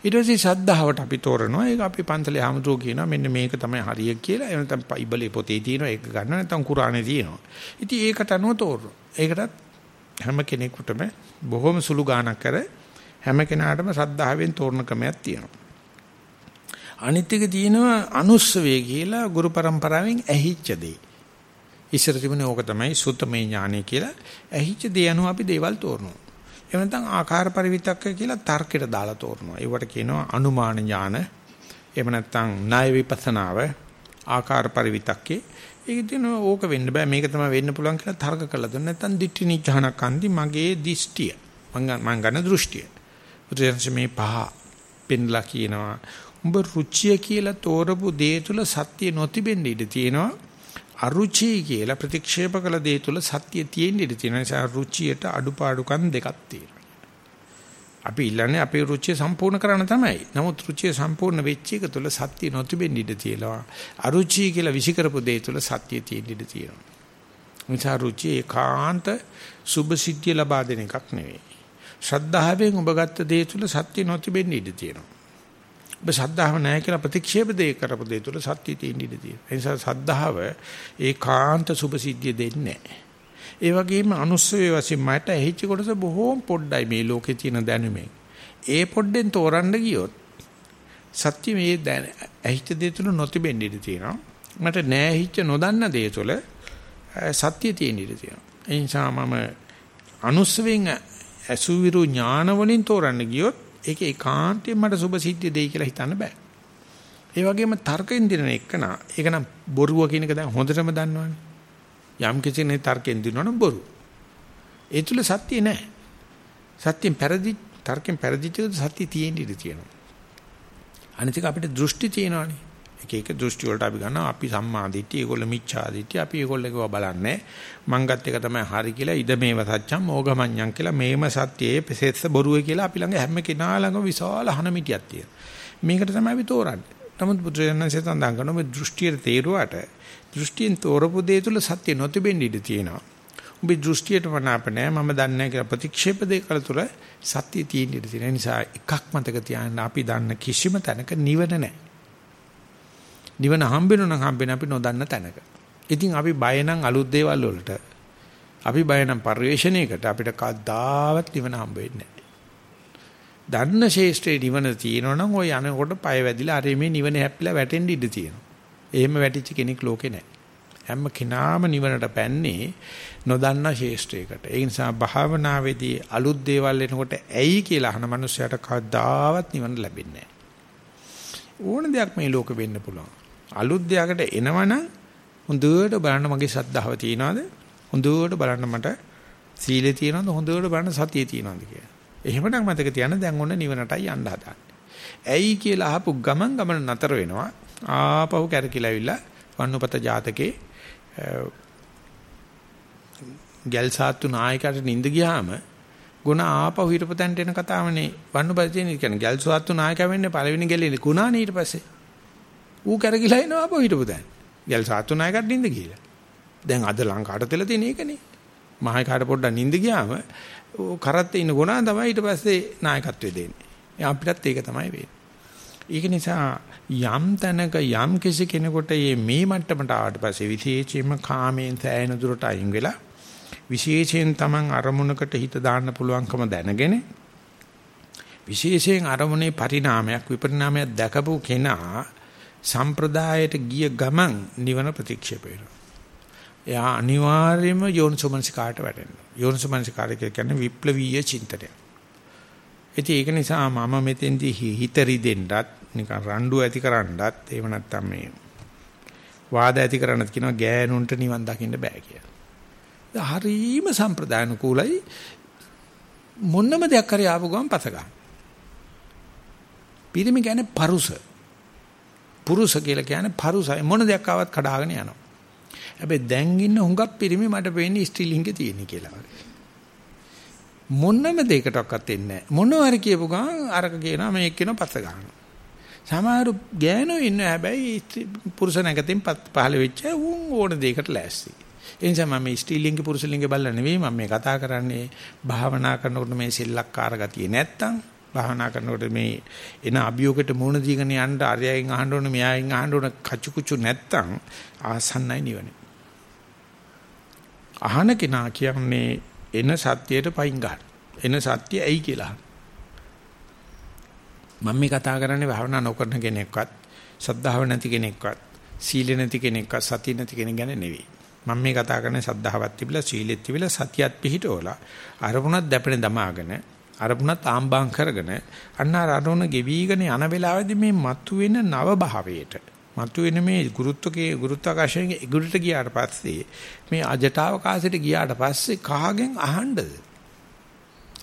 ඊට පස්සේ ශ්‍රද්ධාවට අපි තෝරනවා ඒක අපි පන්සලේ ආමතුරු කියනවා මෙන්න මේක තමයි හරිය කියලා. එහෙම නැත්නම් බයිබලේ පොතේ තියෙනවා ඒක ගන්න නැත්නම් කුරානේ තියෙනවා. ඉතින් ඒකට අනුව තෝරනවා. ඒකටත් හැම කෙනෙකුටම බොහොම සුළු ගාණක් කර හැම කෙනාටම ශ්‍රද්ධාවෙන් තෝරන ක්‍රමයක් තියෙනවා. අනිත් එක තියෙනවා අනුස්සවේ කියලා ගුරු પરම්පරාවෙන් ඇහිච්ච දේ. ඉස්සර තිබුණේ ඕක තමයි සුත්තමේ ඥානය කියලා. ඇහිච්ච දේ අනුව අපි දේවල් තෝරනවා. එහෙම නැත්නම් ආකාර පරිවිතක්ක කියලා තර්කයට දාලා තෝරනවා. ඒවට කියනවා අනුමාන ඥාන. එහෙම නැත්නම් ණය විපස්සනාව ආකාර පරිවිතක්කේ. ඒක දින ඕක වෙන්න බෑ මේක තමයි වෙන්න පුළුවන් කියලා තර්ක කළා දුන්න නැත්නම් දිට්ඨි නිජහනක් අන්දි මගේ දිෂ්ටිය. මං ගන්න දෘෂ්ටිය. බුදුරජාණන් මේ පහ පෙන්ලා කියනවා උඹ රුචිය කියලා තෝරපු දේ තුල සත්‍ය නොතිබෙන්න ඉඩ තියෙනවා. අරුචි කියලා ප්‍රතික්ෂේප කළ දේ තුල සත්‍ය තියෙන්න ඉඩ තියෙනවා. ඒ නිසා රුචියට අඩුපාඩුකම් දෙකක් තියෙනවා. අපි ඉල්ලන්නේ අපේ රුචිය සම්පූර්ණ කරන්න තමයි. නමුත් රුචිය සම්පූර්ණ වෙච්ච එක තුල සත්‍ය නොතිබෙන්න ඉඩ තියෙනවා. අරුචි කියලා විසිකරපු දේ තුල සත්‍ය තියෙන්න ඉඩ තියෙනවා. නිසා රුචි ඒකාන්ත සුභ සිද්ධිය ලබා දෙන එකක් නෙවෙයි. ශ්‍රද්ධාවෙන් ඔබ ගත්ත දේ තුල සත්‍ය නොතිබෙන්න ඉඩ තියෙනවා. ඔබ සද්ධාව නැහැ කියලා ප්‍රතික්ෂේප දෙය කරපු දෙය තුළ සත්‍ය තියෙන්න ඉඩ තියෙනවා. ඒ නිසා සද්ධාව ඒකාන්ත සුභසිද්ධිය දෙන්නේ නැහැ. ඒ වගේම අනුස්සවේ වශයෙන් මට ඇහිච්ච කොටස බොහෝම පොඩ්ඩයි මේ ලෝකේ තියෙන දැනුමෙන්. ඒ පොඩ්ඩෙන් තෝරන්න ගියොත් සත්‍ය මේ දැන ඇහිච්ච දේ තුළ නොතිබෙන්න ඉඩ තියෙනවා. මට නෑ ඇහිච්ච නොදන්න දේ තුළ සත්‍ය තියෙන්න ඉඩ තියෙනවා. ඒ නිසා මම අනුස්සවෙන් අසුවිරු ඥාන වලින් තෝරන්න ගියොත් ඒක ඒකාන්තයෙන් මට සුභ සිද්ධිය දෙයි කියලා හිතන්න බෑ. ඒ වගේම තර්කෙන් දිනන එකන ඒක නම් බොරුව කියන එක දැන් හොඳටම දන්නවනේ. යම් කිසිනේ තර්කෙන් දිනනවනම් බොරු. ඒ තුල සත්‍ය නැහැ. සත්‍යෙන් පෙරදි තර්කෙන් පෙරදිච්ච සත්‍ය තියෙන්න ඉඩ තියෙනවා. අනිත් අපිට දෘෂ්ටි තියෙනවානේ. එක එක දෘෂ්ටි වලට අපි ගන්නවා. අපි සම්මා දිට්ඨිය ඒගොල්ලෝ මිච්ඡා දිට්ඨිය අපි ඒගොල්ලෝකව බලන්නේ. මං ගත් එක තමයි හරි කියලා ඉද මේව සත්‍යම් ඕගමඤ්ඤං කියලා මේම සත්‍යයේ පෙසෙස්ස බොරුවේ කියලා අපි ළඟ හැම කෙනා ළඟ විශාල හනමිටියක් තියෙනවා. මේකට තමයි අපි තෝරන්නේ. නමුත් බුදුරජාණන්සේ සඳහන් කරන මේ දෘෂ්ටියේ තේරුවාට දෘෂ්ටියෙන් තෝරපු දේ තුල සත්‍ය නොතිබෙන්න ඉඩ තියෙනවා. උඹේ දෘෂ්ටියට වනාප නැහැ මම දන්නේ නැහැ කියලා ප්‍රතික්ෂේප දෙකල තුල සත්‍ය තියෙන්න ඉඩ තියෙන නිසා එකක් මතක තියාගන්න අපි දන්න කිසිම තැනක නිවන නැහැ නිවන හම්බෙනු නම් හම්බෙන අපි නොදන්න තැනක. ඉතින් අපි බය නම් අලුත් දේවල් වලට. අපි බය නම් පරිවේශණයකට අපිට කවදාවත් නිවන හම්බ වෙන්නේ නැහැ. දන්න ශේෂ්ත්‍රේ නිවන තියෙනවනම් ওই යනකොට පය වැදිලා අර මේ නිවන හැප්පිලා වැටෙන්න ඉඩ තියෙනවා. එහෙම වැටිච්ච කෙනෙක් ලෝකේ නැහැ. හැම කෙනාම නිවනට පැන්නේ නොදන්න ශේෂ්ත්‍රයකට. ඒ නිසා භාවනාවේදී අලුත් දේවල් එනකොට ඇයි කියලා අහන මනුස්සයට කවදාවත් නිවන ලැබෙන්නේ නැහැ. ඕන දෙයක් මේ ලෝකෙ වෙන්න පුළුවන්. අලුත් දෙයකට එනවනම් හොඳට බලන්න මගේ ශ්‍රද්ධාව තියනවාද? හොඳට බලන්න මට සීලේ තියනවද හොඳට බලන්න සතියේ තියනවද කියලා. එහෙමනම් මතක තියාගන්න දැන් ඔන්න නිවනටයි යන්න හදාන්නේ. ඇයි කියලා අහපු ගමන් ගමන නතර වෙනවා. ආපහු කැරකිලා ඇවිල්ලා වන්නපත ජාතකේ ගල් සාත්තු නායකයට නිඳ ගියාම ගුණ ආපහු හිටපතන්ට එන කතාවනේ වන්නපත තියෙන කියන්නේ ගල් සාත්තු නායකයා වෙන්නේ පළවෙනි ගෙලේ ගුණානේ ඊට පස්සේ. ඌ කැරකිලා එනවා ආපහු හිටපතන්. ගල් සාත්තු නායකයට නිඳ ගිහලා. දැන් අද ලංකාවට තෙල තියෙන එකනේ. මහේකාට පොඩ්ඩක් නිඳ ගියාම කරත්තේ ඉන්න ගුණා තමයි ඊට පස්සේ නායකත්වය දෙන්නේ. අපිටත් ඒක තමයි වෙන්නේ. ඒක නිසා යම් තැනක යම් කිසි කෙනෙකුට මේ මට්ටමට ආවට පස්සේ විශේෂයෙන්ම කාමයෙන් සෑහෙන දුරට අයින් වෙලා විශේෂයෙන් Taman අරමුණකට හිත දාන්න පුළුවන්කම දැනගෙන විශේෂයෙන් අරමුණේ පරිණාමයක් විපරිණාමයක් දැකපු කෙනා සම්ප්‍රදායට ගිය ගමන් නිවන ප්‍රතික්ෂේප වෙනවා. එයා අනිවාර්යයෙන්ම යෝනිසෝමනසිකාට වැටෙනවා. යෝනිසෝමනසිකාරය කියන්නේ විප්ලවීය චින්තනය. ඉතින් ඒක නිසා මම මෙතෙන්දී හිත රිදෙන්නත් නිකන් රණ්ඩු ඇති කරන්නත් එහෙම නැත්නම් මේ වාද ඇති කරන්නත් කියනවා ගෑනුන්ට නිවන් දකින්න බෑ කියලා. හරීම සම්ප්‍රදායන කුලයි මොන්නම දෙයක් හරි ආපු ගමන් පස ගන්න. පිරිමි කියන්නේ පරුස. පුරුෂ කියලා කියන්නේ පරුසයි මොන දෙයක් ආවත් කඩාගෙන යනවා. හැබැයි දැන් ඉන්න හුඟක් පිරිමි මට වෙන්නේ ස්ත්‍රීලිංගේ තියෙන කියලා වගේ. මොනම දෙයකටවත් එන්නේ නැහැ. මොනවා හරි කියපු ගමන් අරක කියනවා මේක කියනවා පස්ස ගන්නවා. සමහර ගෑනෝ ඉන්න හැබැයි පුරුෂ නැගතින් පහළ වෙච්ච උන් ඕන දෙයකට ලෑස්ති. ඒ නිසා මම ස්ත්‍රීලිංගේ පුරුෂලිංගේ බලලා නෙවෙයි මම මේ කතා කරන්නේ භාවනා කරනකොට මේ සෙල්ලක්කාර ගතිය නැත්තම් භාවනා කරනකොට මේ එන අභියෝගයට මුහුණ දීගෙන යන්න අරයන් අහන්න ඕන මෙයායින් අහන්න ඕන කචුකුචු නැත්තම් ආසන්නයි නිවනේ. අහන කෙනා කියන්නේ එන සත්‍යයට පයින් ගන්න. එන සත්‍ය ඇයි කියලා. මම මේ කතා කරන්නේ භාවනා නොකරන කෙනෙක්වත්, සද්ධාව නැති කෙනෙක්වත්, සීල නැති කෙනෙක්වත්, සතිය නැති කෙනෙක් ගැන නෙවෙයි. මම මේ කතා කරන්නේ සද්ධාවත් තිබිලා, සීලෙත් තිබිලා, සතියත් පිහිටවලා, අරමුණක් දැපෙන දමාගෙන, අරමුණත් ආම්බාම් කරගෙන, අන්න අරමුණ ගෙවිගෙන යන වෙලාවේදී මේ මතුවෙන නව භාවයට මතුවෙන මේ ගුරුත්වකේ ගුරුත්වාකර්ෂණයේ ඉගුරට ගියාට පස්සේ මේ අජටාවකාශයට ගියාට පස්සේ කහගෙන් අහන්නද?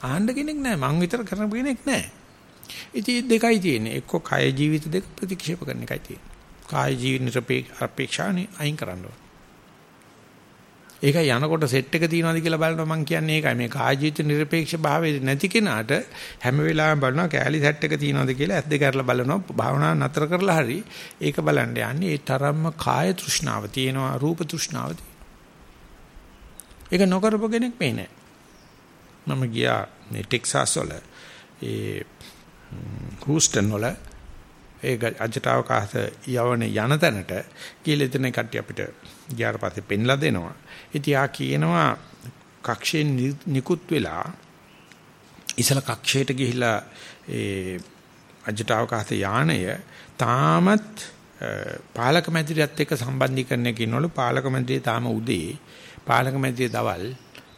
අහන්න කෙනෙක් නැහැ මං විතර කරන කෙනෙක් නැහැ ඉතින් දෙකයි තියෙන්නේ. එක්ක කය ජීවිත දෙක ප්‍රතික්ෂේප කරන එකයි තියෙන්නේ. කාය ජීවිත නිර්පේක්ෂානේ අයින් කරන්න ඕන. ඒකයි යනකොට සෙට් එක තියනවාද කියලා බලනවා මම කියන්නේ ඒකයි. මේ කාය ජීවිත නිර්පේක්ෂ භාවයේ නැති කෙනාට හැම වෙලාවෙම බලනවා කෑලි සෙට් එක තියනවාද කියලා ඇස් දෙක අරලා බලනවා. භාවනාව නතර කරලා හරි ඒක බලන්න යන්නේ ඒ තරම්ම කාය තෘෂ්ණාව තියෙනවා රූප තෘෂ්ණාව ඒක නොකරපු කෙනෙක් මේ නෑ. මම ගියා මේ ටෙක්සාස් වල ඒ හූස්ටන් වල ඒ අජටවකාශ යවන යන තැනට කියලා එතන කට්ටිය අපිට ගියාට පස්සේ පෙන්ලා දෙනවා ඉතින් ආ කියනවා කක්ෂයෙන් නිකුත් වෙලා ඉසල කක්ෂයට ගිහිලා ඒ අජටවකාශ යානය තාමත් පාලක මැදිරියත් එක්ක සම්බන්ධීකරණය කරනවලු පාලක මැදිරිය තාම උදේ පාලක මැදිරිය දවල්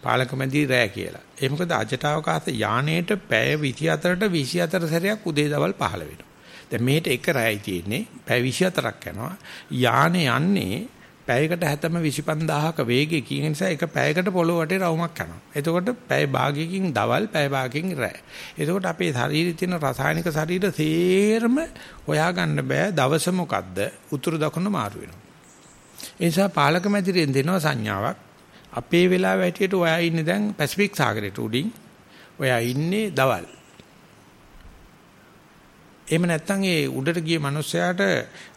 පාලක මැදිරිය රෑ කියලා. ඒ මොකද අජටවකාශ යානයේට පැය 24ට 24 සැරයක් උදේ දවල් පහළ වෙනවා. දැන් මේට එක රෑයි තියෙන්නේ පැය 24ක් යනවා. යානේ යන්නේ පැයකට හැතම 25000ක වේගයක කියන නිසා එක පැයකට පොළොව වටේ රවුමක් යනවා. එතකොට පැය භාගයකින් දවල් පැය භාගයකින් රැ. එතකොට අපේ ශරීරයේ තියෙන රසායනික ශරීර තේරම හොයාගන්න බෑ දවස මොකද්ද උතුරු දකුණ මාරු වෙනවා. ඒ නිසා පාලක මැදිරියෙන් දෙනවා සංඥාවක්. අපේ වෙලාව හැටියට ඔයා ඉන්නේ දැන් පැසිෆික් සාගරයට උඩින්. ඔයා ඉන්නේ දවල්. එහෙම නැත්නම් ඒ උඩට ගිය මිනිස්සයාට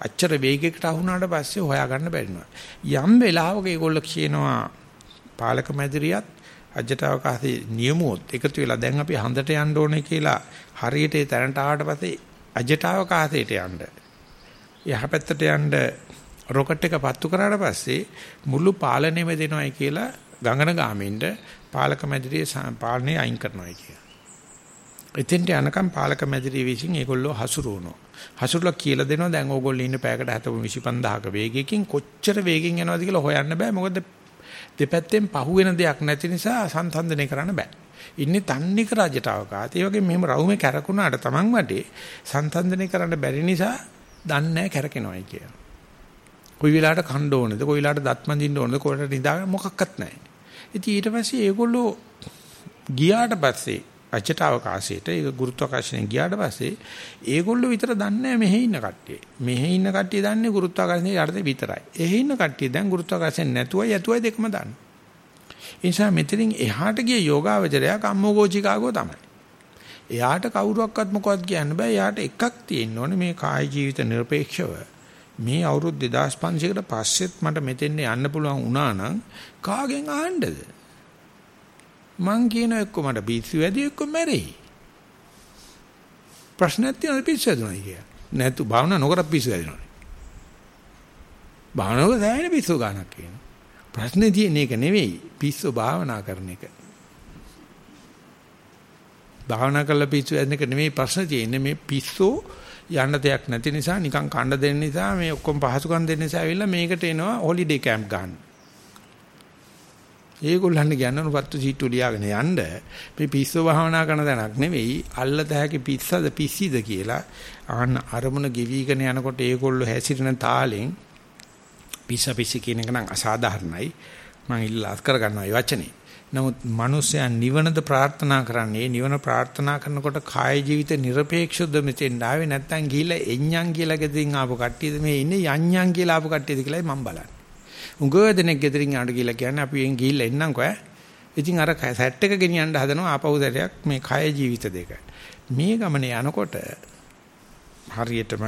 අච්චර වේගයකට අහුණාට පස්සේ හොයාගන්න බැරිනවා. යම් වෙලාවක ඒගොල්ලෝ කියනවා පාලක මැදිරියත් අජටවකාශයේ නියමුවොත් එකතු වෙලා දැන් අපි හන්දට යන්න ඕනේ කියලා හරියට ඒ තැනට ආවට පස්සේ අජටවකාශයට යන්න. යහපැත්තට යන්න රොකට් එක පත්තු කරාට පස්සේ මුළු පාලනයම දෙනවයි කියලා ගංගන ගාමින්ද පාලක මැදිරියේ පාලනය අයින් කරනවායි කියලා. එතෙන්ට යනකම් පාලක මැදිරිය විසින් ඒගොල්ලෝ හසුරුවනවා. හසුරුලා කියලා දෙනවා දැන් ඕගොල්ලෝ ඉන්න පැයකට 75000ක වේගයකින් කොච්චර වේගෙන් යනවද කියලා හොයන්න බෑ. මොකද දෙපැත්තෙන් පහුවෙන දෙයක් නැති නිසා සංසන්දනය කරන්න බෑ. ඉන්නේ තන්නික රජට අවකාශ. ඒ වගේ මෙහෙම රවුමේ කැරකුණාට Taman වටේ සංසන්දනය කරන්න බැරි නිසා දන්නේ නැහැ කැරකෙනවයි කියලා. කොයි වෙලාවට කණ්ඩ ඕනේද කොයි වෙලාවට දත් මඳින්න ඕනේද කොහෙට නිදාගන්න මොකක්වත් නැහැ. ඉතින් ඊට පස්සේ ඒගොල්ලෝ ගියාට පස්සේ අජටවකාශයට ඒක ගුරුත්වාකර්ෂණයෙන් ගියාට පස්සේ ඒගොල්ලෝ විතර දන්නේ මෙහෙ ඉන්න කට්ටිය. මෙහෙ ඉන්න කට්ටිය දන්නේ ගුරුත්වාකර්ෂණයේ යටතේ විතරයි. එහෙ ඉන්න කට්ටිය දැන් ගුරුත්වාකර්ෂණ නැතුවයි යතුවයි දෙකම දන්නේ. ඒ නිසා මෙතනින් එහාට ගිය යෝගාවචරයා කම්මෝගෝචිකාගෝ තමයි. එයාට කවුරුවක්වත් මොකවත් කියන්න බෑ. එයාට එකක් තියෙන්න ඕනේ මේ කාය ජීවිත নিরপেক্ষව. මේ අවුරුදු 2500කට පස්සෙත් මට මෙතෙන් යන්න පුළුවන් වුණා නම් කාගෙන් අහන්නද? මං කියන එක්ක මට පිස්සු වැඩි එක්ක මැරෙයි. ප්‍රශ්නයක් තියෙනවා පිස්සු වැඩුණා කිය. නැතු භාවනා නොකර පිස්සු වැඩිනවා. භාවනාවක දැනෙන පිස්සු ගන්නක් කියනවා. ප්‍රශ්නේ තියෙන එක නෙවෙයි පිස්සු භාවනා කරන එක. භාවනා කරලා පිස්සු ඇදෙන එක නෙමෙයි ප්‍රශ්න තියෙන්නේ මේ පිස්සෝ යන්න දෙයක් නැති නිසා නිකන් කණ්ඩ දෙන්න නිසා මේ ඔක්කොම පහසුකම් දෙන්න නිසා ඇවිල්ලා මේකට එනවා හොලිඩේ කැම්ප් ගන්න. ඒගොල්ලන් කියන්නේ උපත්තු සීට්ටු ලියාගෙන යන්න. මේ පිස්සු භාවනා කරන තැනක් නෙවෙයි අල්ලත හැකි පිස්සද පිස්සිද කියලා. ආන්න අරමුණ ගෙවිගෙන යනකොට ඒගොල්ලෝ හැසිරෙන තාලෙන් පිස්ස පිස්සි කියන එක නම් අසාධාරණයි. මම ඉල්ලාස් කර ගන්නවා මේ වචනේ. නමුත් මිනිසයන් නිවනද ප්‍රාර්ථනා කරන්නේ නිවන ප්‍රාර්ථනා කරනකොට කාය ජීවිත নিরপেক্ষද මෙතෙන් ආවේ නැත්නම් ගිහිල්ලා එඤ්ඤං කියලා ගෙදින් ආපු කට්ටියද? මේ ඉන්නේ යඤ්ඤං කියලා ආපු කට්ටියද කියලායි මම බලන්නේ. උගව දෙනෙක් ගෙදරින් ආවට කියලා කියන්නේ අපි එන් ගිහිල්ලා එන්නම්කෝ ඈ. ඉතින් අර සැට් එක ගෙනියන්න හදනවා ආපහු සැරයක් මේ කාය ජීවිත දෙක. මේ ගමනේ යනකොට හරියටම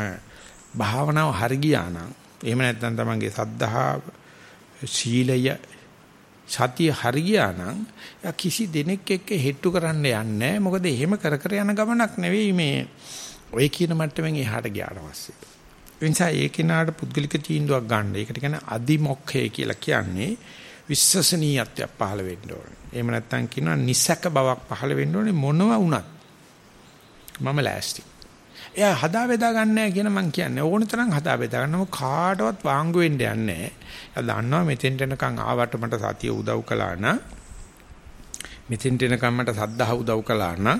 භාවනාව හරි ගියා නම් එහෙම නැත්නම් තමන්ගේ සද්ධා සීලය සතිය හරියා නම් කිසි දෙනෙක් එක්ක හෙට්ටු කරන්න යන්නේ මොකද එහෙම කර කර යන ගමනක් නෙවෙයි මේ ඔය කියන මට්ටමින් එහාට ගියාට පස්සේ. ඒ නිසා ඒ කෙනාට පුද්ගලික තීන්දුවක් ගන්න. ඒකට කියන්නේ අදිමොක්ඛය කියලා කියන්නේ විශ්වසනීයත්වයක් පහළ වෙන්න ඕනේ. එහෙම නැත්නම් කියනවා නිසක බවක් පහළ වෙන්න ඕනේ මොනවා වුණත්. මම ලෑස්ති. එයා හදා බෙදා ගන්නෑ කියන මං කියන්නේ ඕන තරම් හදා බෙදා ගන්නම කාටවත් වාංගු වෙන්න යන්නේ නැහැ. එයා දන්නවා මෙතෙන්ට එනකන් ආවට මට සතිය උදව් කළා නම් මෙතෙන්ට එනකන් මට සද්ධා උදව් කළා නම්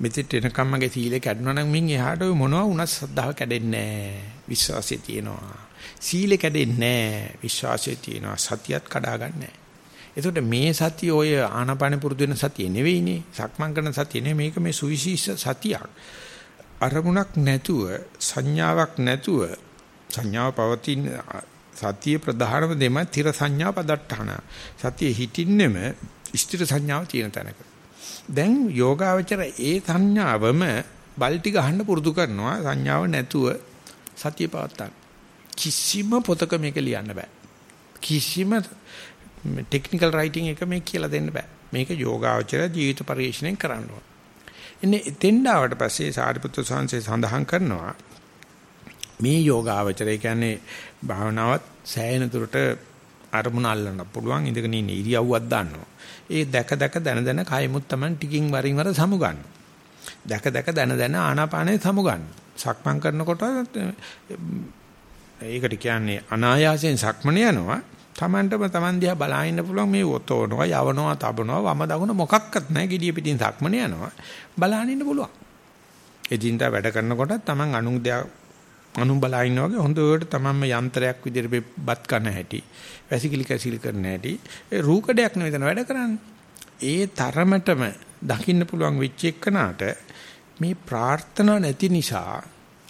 මෙතෙන්ට එනකන් මගේ සීලය කැඩුණා නම් මින් එහාට ඔය මොනවා වුණත් සද්ධාව කැඩෙන්නේ නැහැ. විශ්වාසය තියෙනවා. සීලය කැඩෙන්නේ නැහැ. විශ්වාසය තියෙනවා. සතියත් කඩා ගන්නෑ. එතකොට මේ සතිය ඔය ආනාපාන පුරුදු වෙන සතිය නෙවෙයිනේ. සක්මන් කරන සතිය නෙවෙයි මේක මේ සුවිශේෂ සතියක්. අරමුණක් නැතුව සංඥාවක් නැතුව සංඥාව පවතින සතිය ප්‍රධානම දෙම තිර සංඥා පදට්ටහන සතිය හිටින්නෙම ස්ථිර සංඥාව තියෙන තැනක දැන් යෝගාවචර ඒ සංඥාවම බල්ටි ගහන්න පුරුදු කරනවා. සංඥාව නැතුව සතිය පවත්තන්න කිසිම පොතක මේක ලියන්න බෑ. කිසිම ටෙක්නිකල් රයිටින් එක මේක කියලා දෙන්න බෑ. මේක යෝගාවචර ජීවිත පරිශ්‍රණයෙන් කරන්න ඕන. එන්නේ එතෙන්ඩ ආවට පස්සේ සාරිපුත්‍ර සංසේ සඳහන් කරනවා. මේ යෝගාවචරය කියන්නේ භාවනාවත් සෑහෙන දුරට අරමුණ අල්ලන්න පුළුවන් ඉඳගෙන ඉන්න ඉරියව්වක් දාන්නවා. ඒ දැක දැක දන දන කයමුත් Taman ටිකින් වරින් වර සමුගන්න. දැක දැක දන දන ආනාපානය සමුගන්න. සක්මන් කරනකොට ඒකට කියන්නේ අනායාසයෙන් සක්මන යනවා. Tamanටම Taman දිහා බලා ඉන්න පුළුවන් මේ ඔතෝනවා යවනවා තබනවා වම දකුණ මොකක්වත් නැහැ gediya පිටින් සක්මන යනවා බලාගෙන ඉන්න පුළුවන් එදින්දා වැඩ කරනකොට Taman අනුන් දෙයක් අනුන් බලා ඉන්නා වගේ හොඳට Tamanම යන්ත්‍රයක් විදිහට බත් කන හැටි වැසිකිලි කැසිලි කරන හැටි ඒ රූකඩයක් නෙවෙයි වැඩ කරන්නේ ඒ තරමටම දකින්න පුළුවන් වෙච්ච එකනට මේ ප්‍රාර්ථනා නැති නිසා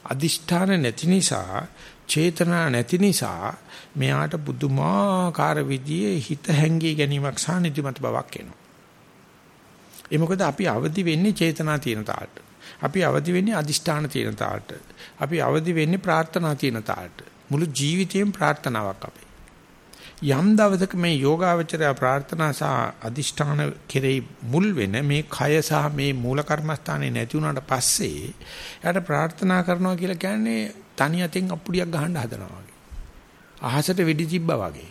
අදිෂ්ඨාන නැති නිසා චේතනා නැති නිසා මෙයාට බුදුමාකාර විදියේ හිත හැංගී ගැනීමක් සහ නිදිමත බවක් එනවා. ඒ මොකද අපි අවදි වෙන්නේ චේතනා තියෙන තාලට. අපි අවදි වෙන්නේ අදිෂ්ඨාන තියෙන තාලට. අපි අවදි වෙන්නේ ප්‍රාර්ථනා තියෙන තාලට. මුළු ජීවිතේම ප්‍රාර්ථනාවක් අපේ. යම් දවසක මේ යෝගාවචරය ප්‍රාර්ථනා සහ අදිෂ්ඨාන කෙරෙහි මුල් වෙන මේ කය සහ මේ මූල කර්මස්ථානේ නැති වුණාට පස්සේ එයාට ප්‍රාර්ථනා කරනවා කියලා කියන්නේ තනි අතෙන් අප්පුඩියක් ගහන්න හදනවා වගේ. අහසට වෙඩි තිබ්බා වගේ.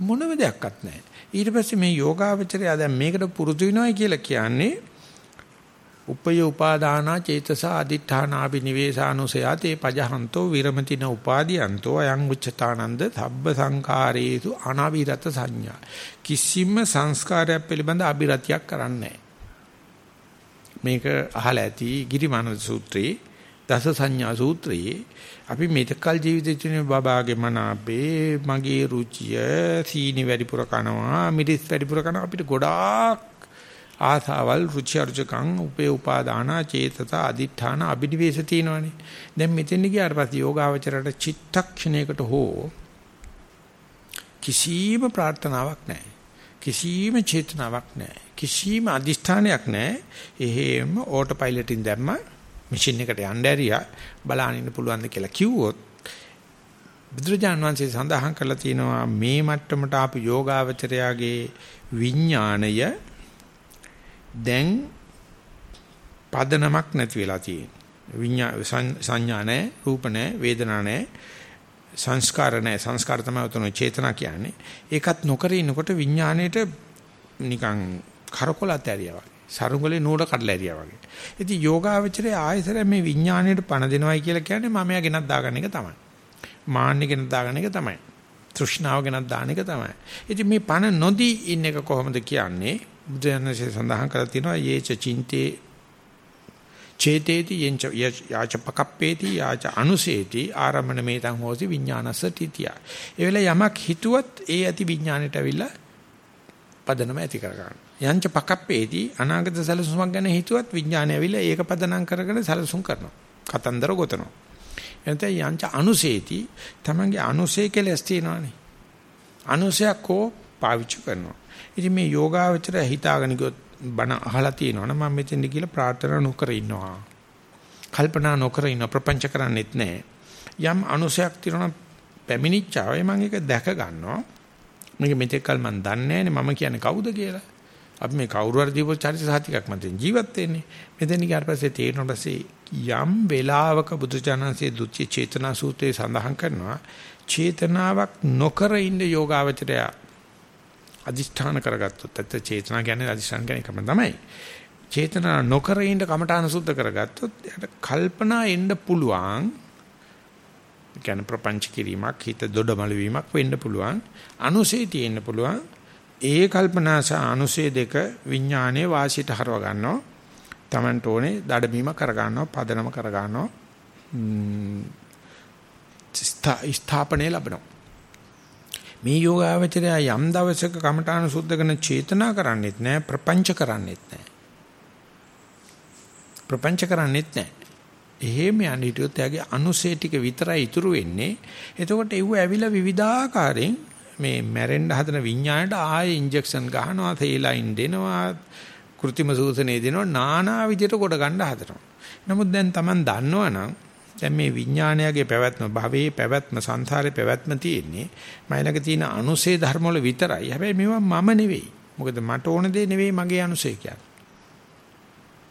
මොනම දෙයක්වත් නැහැ. ඊට පස්සේ මේ යෝගාවචරය දැන් මේකට පුරුදු වෙනවා කියලා කියන්නේ උපය උපාදානා චේතස අදිඨානාපි නිවේසානුසයා තේ පජහන්තෝ විරමතින උපාදීයන්තෝ අයං උච්චතානන්ද සබ්බ සංඛාරේසු අනවිරත සංඥා. කිසිම සංස්කාරයක් පිළිබඳ අබිරතියක් කරන්නේ මේක අහලා ඇති ගිරිමානන්ද සූත්‍රයේ දස සංඥා සූත්‍රයේ අපි මෙතකල් ජීවිතේ තුනේ බබාගේ මන අපේ මගේ රුචිය සීනි වැඩිපුර කනවා මිරිස් වැඩිපුර කනවා අපිට ගොඩාක් ආසාවල් රුචි අරුචකං උපේ උපාදානා චේතස අදිඨාන අබිනිවේෂ තියෙනවනේ. දැන් මෙතෙන් ගියාට පස්සේ යෝගාවචරයට චිත්තක්ෂණයකට හෝ කිසිම ප්‍රාර්ථනාවක් නැහැ. කිසිම චේතනාවක් නැහැ. කිසිම අදිෂ්ඨානයක් නැහැ. එහෙම ඕටෝ පයිලට්ින් දැම්ම මැෂින් එකට යන්න ඇරියා බලන්න ඉන්න පුළුවන්ද කියලා කිව්වොත් බුදුරජාන් වහන්සේ සඳහන් කරලා තියෙනවා මේ මට්ටමට ආපු යෝගාවචරයාගේ විඥාණය දැන් පදනමක් නැති වෙලා තියෙනවා. විඤ්ඤා සංඥා නැහැ, රූප නැහැ, වේදනා නැහැ, සංස්කාර නැහැ. සංස්කාර තමයි උතන චේතනා කියන්නේ. ඒකත් නොකර ඉන්නකොට විඥාණයට නිකන් කරකොලත් ඇරියා වගේ. සරුංගලේ නූල කඩලා ඇරියා වගේ. ඉතින් යෝගාවචරයේ ආයතන මේ විඥාණයට පණ දෙනවයි කියලා කියන්නේ මම යා ගෙනත් දාගන්න එක තමයි. මාන්න ගෙනත් දාගන්න එක තමයි. තෘෂ්ණාව ගෙනත් දාන එක තමයි. ඉතින් මේ පණ නොදී ඉන්න එක කොහොමද කියන්නේ? බුදුරජාණන්සේ සඳහන් කරලා තියෙනවා යේච චින්තේ චේතේති යංච යාච පකප්පේති යාච අනුසේති ආරම්මන මේතං හෝසි විඥානස්ස තිතිය. ඒ වෙලාව යමක් හිතුවත් ඒ ඇති විඥාණයට අවිලා පදනම ඇති කර ගන්න. යංච පකප්පේති අනාගත සැලසුමක් ගැන හිතුවත් විඥාණය අවිලා ඒක පදනම් කරගෙන සැලසුම් කරනවා. කතන්දර ගොතනවා. එතන යංච අනුසේති තමන්ගේ අනුසේ කෙලස් තියෙනවානේ. අනුසයක් කෝ පාවිච්චි කරනවා. ඉතින් මේ යෝගාවචරය හිතාගෙන ගියොත් බණ අහලා තියෙනවනේ මම මෙතෙන්ද කියලා ප්‍රාර්ථනා නොකර ඉන්නවා. කල්පනා නොකර ඉන්න ප්‍රපංච කරන්නෙත් නැහැ. යම් අනුසයක් තියෙනවා පැමිණිච්චාවේ මම ඒක දැක ගන්නවා. මේක මෙතෙක් කල මම දන්නේ නැහැ මම කියන්නේ කවුද කියලා. අපි මේ කවුරු හරි දීපෝ චරිත සාතිකක් මතින් ජීවත් වෙන්නේ. මෙතන ගියාට පස්සේ තේරෙනවා පස්සේ යම් වෙලාවක බුදුචානන්සේ දුච්ච චේතනා සූත්‍රයේ සඳහන් කරනවා චේතනාවක් නොකර ඉන්න යෝගාවචරය අදිෂ්ඨාන කරගත්තොත් ඇත්ත චේතනා කියන්නේ අදිෂ්ඨාන කියන එකම තමයි. චේතනා නොකර ඉන්න කමඨාන සුද්ධ කරගත්තොත් එයාට කල්පනා එන්න පුළුවන්. කියන්නේ ප්‍රපංච කිරීමක් හිත දොඩමළු වීමක් වෙන්න පුළුවන්. අනුසේ තියෙන්න පුළුවන්. ඒ කල්පනා සහ අනුසේ දෙක විඥානයේ වාසියට හරව ගන්නවා. Tamanට ඕනේ දඩමීම කර ගන්නවා, පදනම කර ගන්නවා. ස්ථාපනය ලැබෙනවා. මේ යෝගාවචරය යම් දවසක කමඨාන සුද්ධ කරන චේතනා කරන්නේත් නැහැ ප්‍රපංච කරන්නේත් නැහැ. ප්‍රපංච කරන්නේත් නැහැ. එහෙම යන හිටියොත් එයාගේ අනුසේ ටික විතරයි ඉතුරු වෙන්නේ. එතකොට ඒව ඇවිල්ලා විවිධාකාරයෙන් මේ මැරෙන්න හදන විඤ්ඤාණයට ආයේ ඉන්ජෙක්ෂන් ගහනවා, තේලයින් දෙනවා, કૃතිම සූසනේ දෙනවා, নানা විදියට කොට ගන්න හදනවා. නමුත් දැන් Taman දන්නවනම් දැන් මේ විඥානයගේ පැවැත්ම භවයේ පැවැත්ම සංසාරේ පැවැත්ම තියෙන්නේ මයිලක තියෙන අනුසේ ධර්ම වල විතරයි. හැබැයි මේවා මම නෙවෙයි. මොකද මට ඕන දේ නෙවෙයි මගේ අනුසේ කියන්නේ.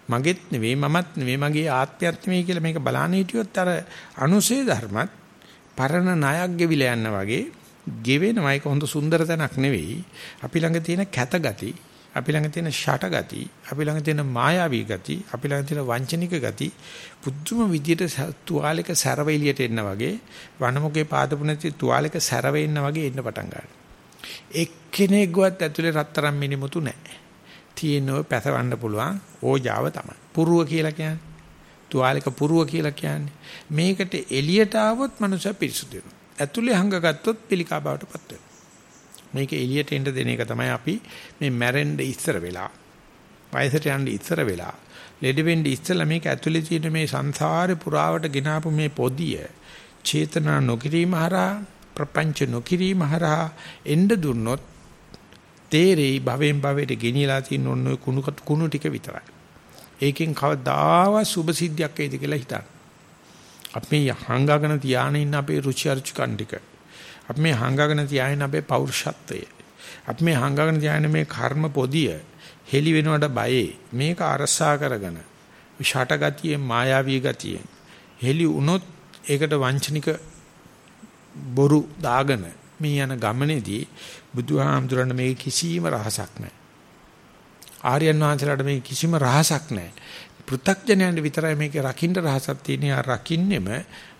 මගෙත් නෙවෙයි මමත් නෙවෙයි මගේ ආත්මයත් නෙවෙයි කියලා මේක බලන්න හිටියොත් අර අනුසේ ධර්මත් පරණ ණයක් ගෙවිලා යන්න වගේ ගෙවෙනවා ඒක හොඳ සුන්දර තැනක් නෙවෙයි. අපි ළඟ තියෙන කැත ගති අපි ළඟ තියෙන ෂට ගති, අපි ළඟ තියෙන මායාවී ගති, අපි ළඟ තියෙන වංචනික ගති පුදුම විදියට තුවාලයක සැරව එළියට එන්න වගේ වනමුගේ පාදපු නැති තුවාලයක සැරව එන්න වගේ එන්න පටන් ගන්නවා. එක්කෙනෙක්වත් ඇතුලේ රත්තරන් මිනිමුතු නැහැ. තියෙනව පැසවන්න පුළුවන් ඕජාව තමයි. පුරුව කියලා කියන්නේ. තුවාලයක පුරුව කියලා කියන්නේ. මේකට එළියට ආවොත් මනුෂ්‍ය පිරිසුදු වෙනවා. ඇතුලේ හංගගත්තොත් පිළිකා බවට පත් වෙනවා. මේක එළියට එන්න දෙන එක තමයි අපි මේ මැරෙන්න ඉස්සර වෙලා වයසට යන්න ඉස්සර වෙලා ලෙඩ වෙන්න ඉස්සලා මේක ඇතුලේ තියෙන මේ සංසාරේ පුරාවට ගෙනාපු මේ පොදිය චේතනා නොකිරීම හරහා ප්‍රපංච නොකිරීම හරහා එන්න දුන්නොත් තේරෙයි භවෙන් භවයට ගෙනියලා තියෙන ඔන්න ඔය කුණු කුණු ටික විතරයි. ඒකෙන් කවදාවත් සුභ සිද්ධියක් එයිද කියලා හිතන්න. අපි හංගාගෙන තියාගෙන ඉන්න අපේ රුචි අරුචිකන් ටික අපි මේ හංගගෙන තියාගෙන අපේ පෞරුෂත්වය අපි මේ හංගගෙන තියාගෙන මේ කර්ම පොදිය හෙලි වෙනවට බයේ මේක අරසා කරගෙන ෂට ගතියෙන් මායාවී ගතියෙන් හෙලි වුණොත් ඒකට වංචනික බොරු දාගෙන මේ යන ගමනේදී බුදුහාමුදුරන් මේ කිසිම රහසක් නැහැ. ආර්යයන් වහන්සේලාට මේ කිසිම රහසක් නැහැ. පෘථග්ජනයන්ට විතරයි මේකේ රකින්න රහසක් තියෙන්නේ. ආ රකින්නෙම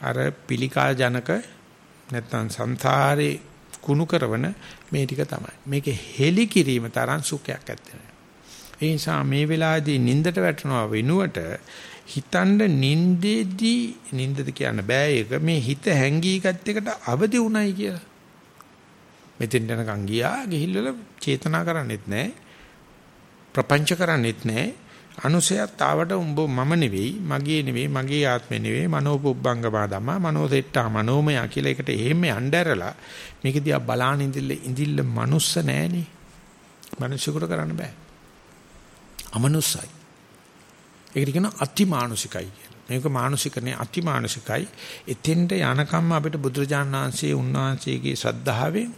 අර පිළිකා ජනක නැත්නම් සංසාරේ කුණු කරවන මේ ටික තමයි. මේකේ හෙලි කිරීම තරම් සුඛයක් ඇත්තේ ඒ නිසා මේ වෙලාවේදී නින්දට වැටෙනවා වෙනුවට හිතන්න නින්දේදී නින්දද කියන්න බෑ ඒක මේ හිත හැංගීගත් එකට අවදි උණයි කියලා. මෙතෙන් යනකම් ගියා ගිහිල්ලා චේතනා කරන්නේත් නැහැ. ප්‍රපංච කරන්නේත් නැහැ. අනුසයත් ආවට උඹ මම නෙවෙයි, මගේ නෙවෙයි, මගේ ආත්මෙ නෙවෙයි, මනෝපුබ්බංගමා ධම්මා, මනෝසෙට්ටා මනෝමය කියලා එකට එහෙම යnderලා මේක දිහා බලාන ඉඳිල්ල ඉඳිල්ල මනුස්ස නෑනේ. මිනිස්සුන්ට කරන්න බෑ. අමනුස්සයි. ඒකට කියන අතිමානුෂිකයි කියලා. මේක මානුෂිකනේ අතිමානුෂිකයි. එතෙන්ට යනකම් අපිට බුදුරජාණන් වහන්සේ උන්වහන්සේගේ ශ්‍රද්ධාවෙන්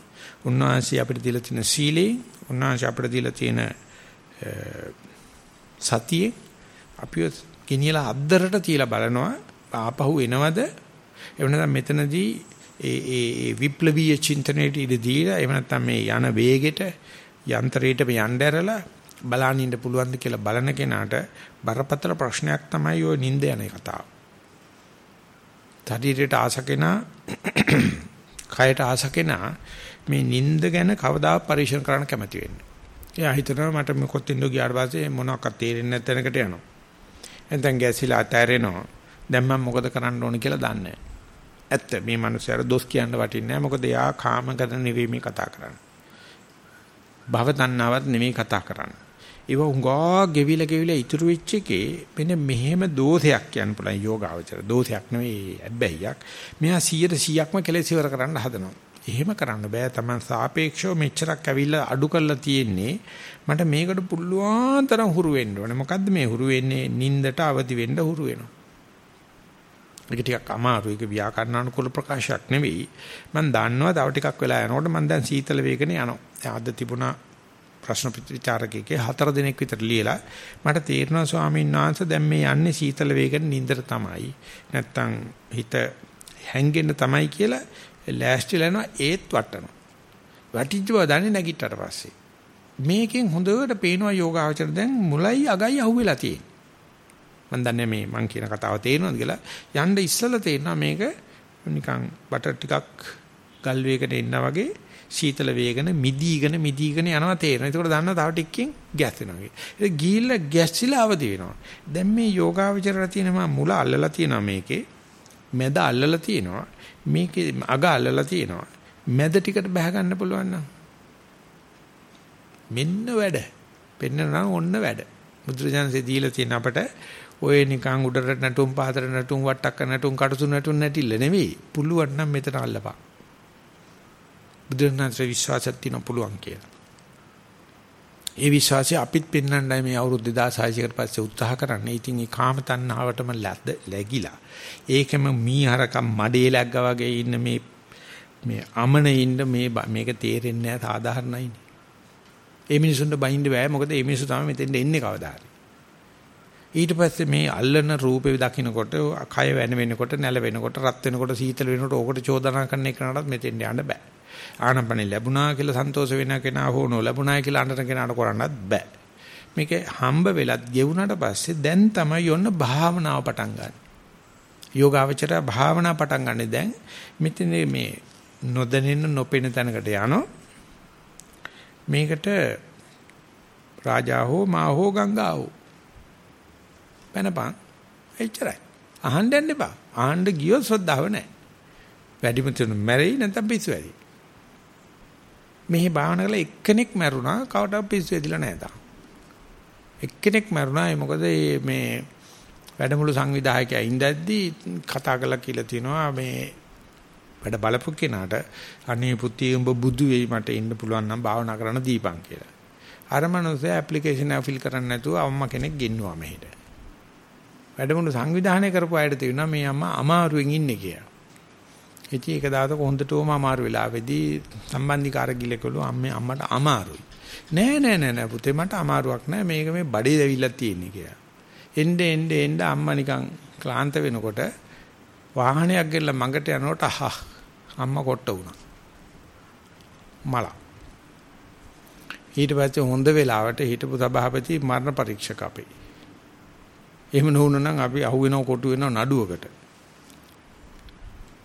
උන්වහන්සේ අපිට දීලා තියෙන සීලේ උන්වහන්සේ අපිට දීලා තියෙන සතියේ අපිව ගෙනියලා අද්දරට තියලා බලනවා ආපහු එනවද එහෙම නැත්නම් මෙතනදී ඒ ඒ ඒ විප්ලවීය චින්තනයේට ඉඳ දීලා එහෙම නැත්නම් මේ යන වේගෙට යන්ත්‍රයට යන්න ඇරලා බලන්න ඉන්න පුළුවන්ද කියලා බලන කෙනාට බරපතල ප්‍රශ්නයක් තමයි ওই නිින්ද යන කතාව. ශරීරයට ආසකෙනා [clears throat] කයට ආසකෙනා මේ නිින්ද ගැන කවදා පරිශන කරන්න කැමති වෙන්නේ. එයා හිතනවා මට මොකොත් ඉන්න ගියාට පස්සේ මොනවාක්වත් තේරෙන්නේ නැත් තැනකට යනවා. එතෙන් ගැසිලා අතෑරෙනවා. දැන් මම මොකද කරන්න ඕන කියලා දන්නේ ඇත්ත මේ මනුස්සයාට දොස් කියන්න වටින්නේ නැහැ. මොකද එයා කාමගත නෙවෙයි කතා කරන්නේ. භව තණ්හාවත් නෙවෙයි කතා කරන්නේ. ඒව උංගා ගෙවිල ගෙවිල ඉතුරු වෙච්ච එකේ මෙන්න මෙහෙම දෝෂයක් කියන්න පුළුවන් යෝගාවචර. දෝෂයක් නෙවෙයි හැබැයික්. මෙයා 100%ක්ම කෙලෙස් ඉවර කරන්න හදනවා. එහෙම කරන්න බෑ. Taman සාපේක්ෂව මෙච්චරක් ඇවිල්ලා අඩු කරලා තියෙන්නේ. මට මේකට පුළුවන් තරම් හුරු වෙන්න ඕනේ. මොකද්ද මේ හුරු වෙන්නේ? නින්දට අවදි වෙන්න හුරු වෙනවා. ඒක ටිකක් අමාරුයි. ඒක ව්‍යාකරණානුකූල ප්‍රකාශයක් නෙවෙයි. මම දන්නවා තව ටිකක් වෙලා යනකොට මම දැන් සීතල වේගනේ යනවා. අද තිබුණා ප්‍රශ්න විචාරකයේ හතර දිනක් විතර ලියලා මට තේරෙනවා ස්වාමීන් වහන්සේ දැන් මේ යන්නේ සීතල වේගන නින්දට තමයි. නැත්තම් හිත හැංගෙන්න තමයි කියලා ලෑස්තිලා යනවා ඒත් වටනවා. වැටිච්ච බව දන්නේ නැගිට්ටට පස්සේ. මේකෙන් හොඳට පේනවා යෝගාචර දැන් මුලයි අගයි අහුවෙලා තියෙන්නේ. මම දන්නේ මේ මං කියන කතාව තේරෙනවද කියලා යන්න ඉස්සලා තේරෙනවා මේක නිකන් බටර් ටිකක් ගල් වේගකට එන්නා වගේ සීතල වේගන මිදීගෙන මිදීගෙන යනවා තේරෙනවා. ඒකට දන්නවා තව ටිකකින් ගැස් වෙනවා. ඒක ගිහිල්ලා ගැස්සිලා අවදි වෙනවා. දැන් මේ යෝගාවචරය තියෙනවා මුල අල්ලලා තියෙනවා මේකේ. මැද අල්ලලා තියෙනවා. මේකේ අග අල්ලලා තියෙනවා. මැද ටිකට බහ ගන්න පුළුවන් නම් මෙන්න වැඩ. පෙන්නන ඔන්න වැඩ. බුදුරජාණන්සේ දීලා තියෙන අපට ඔය නිකන් උඩට නැටුම් පහතට නැටුම් වට්ටක්ක නැටුම් කටුසු නැටුම් නැටිල්ල නෙවෙයි. පුළුවන් නම් මෙතන අල්ලපන්. බුදුරජාණන්සේ විශ්වාසයක් තියෙන පුළුවන් කියලා. ඒ විශ්වාසය අපිත් පෙන්වන්නයි මේ අවුරුදු 2600කට පස්සේ උත්සාහ කරන්නේ. ඉතින් මේ කාම තණ්හාවටම läගිලා. ඒකෙම මීහරකම් මඩේ läග්ගා වගේ ඉන්න මේ මේ අමනේ ඉන්න මේ මේක තේරෙන්නේ නැහැ සාධාරණයිනේ. ඒ මිනිසුන්ට බයින්ද බෑ මොකද මේ මිනිස්සු තමයි මෙතෙන්ට එන්නේ කවදා හරි. ඊට පස්සේ මේ අල්ලන රූපේ දකින්නකොට කය වෙන වෙනකොට නැල වෙනකොට රත් වෙනකොට සීතල වෙනකොට ඕකට චෝදනා කරන එකනටත් මෙතෙන්ට යන්න බෑ. ආනපනෙ ලැබුණා කියලා සන්තෝෂ වෙන කෙනා හෝ නොලැබුණා කියලා අඬන කෙනාට කරන්නත් බෑ. මේක හම්බ වෙලත් ගෙවුනට පස්සේ දැන් තමයි යොන්න භාවනාව පටන් ගන්න. යෝගාවචරය භාවනා පටන් ගන්න දැන් මෙතන මේ නොදැනෙන නොපෙනෙන තැනකට යනවා. මේකට රාජා හෝ මා හෝ ගංගා හෝ පැනපන් එච්චරයි. අහන්න යන්න එපා. අහන්න ගියොත් ශ්‍රද්ධාව නැහැ. වැඩිම තුන මැරෙයි නැත්නම් පිස්සු වැඩි. මෙහි භාවනා කරලා එක්කෙනෙක් මැරුණා කවදාවත් පිස්සු වෙදිලා නැහැ තාම. එක්කෙනෙක් මැරුණා ඒ මොකද මේ වැඩමුළු සංවිධායකයා ඉඳද්දී කතා කළා කියලා තියෙනවා මේ වැඩ බලපු කෙනාට අනේ පුතේ උඹ බුදු වෙයි මට ඉන්න පුළුවන් නම් භාවනා කරන්න දීපන් කියලා. අර මනුස්සයා ඇප්ලිකේෂන් එක ෆිල් කරන්න නැතුව අම්මා කෙනෙක් ගෙන්නුවා මෙහෙට. වැඩමුළු සංවිධානය කරපු අයට තේරුණා මේ අම්මා අමාරුවෙන් ඉන්නේ කියලා. ඉතින් ඒක දාතක හොඳටම අමාරු වෙලාවේදී සම්බන්ධිකාර ගිලකලු අම්මේ අම්මට අමාරුයි. නෑ නෑ නෑ නෑ පුතේ මට අමාරුවක් නෑ මේක මේ බඩේ දැවිලා තියෙන්නේ කියලා. එnde එnde එnde අම්මා නිකන් ක්ලාන්ත වෙනකොට වාහනයක් ගෙල්ල මඟට යනකොට අහ අම්මා කොට වුණා. මල. ඊට පස්සේ හොඳ වෙලාවට හිටපු සභාපති මරණ පරීක්ෂක අපේ. එහෙම නොවුනනම් අපි අහුවෙනව කොටු වෙනව නඩුවකට.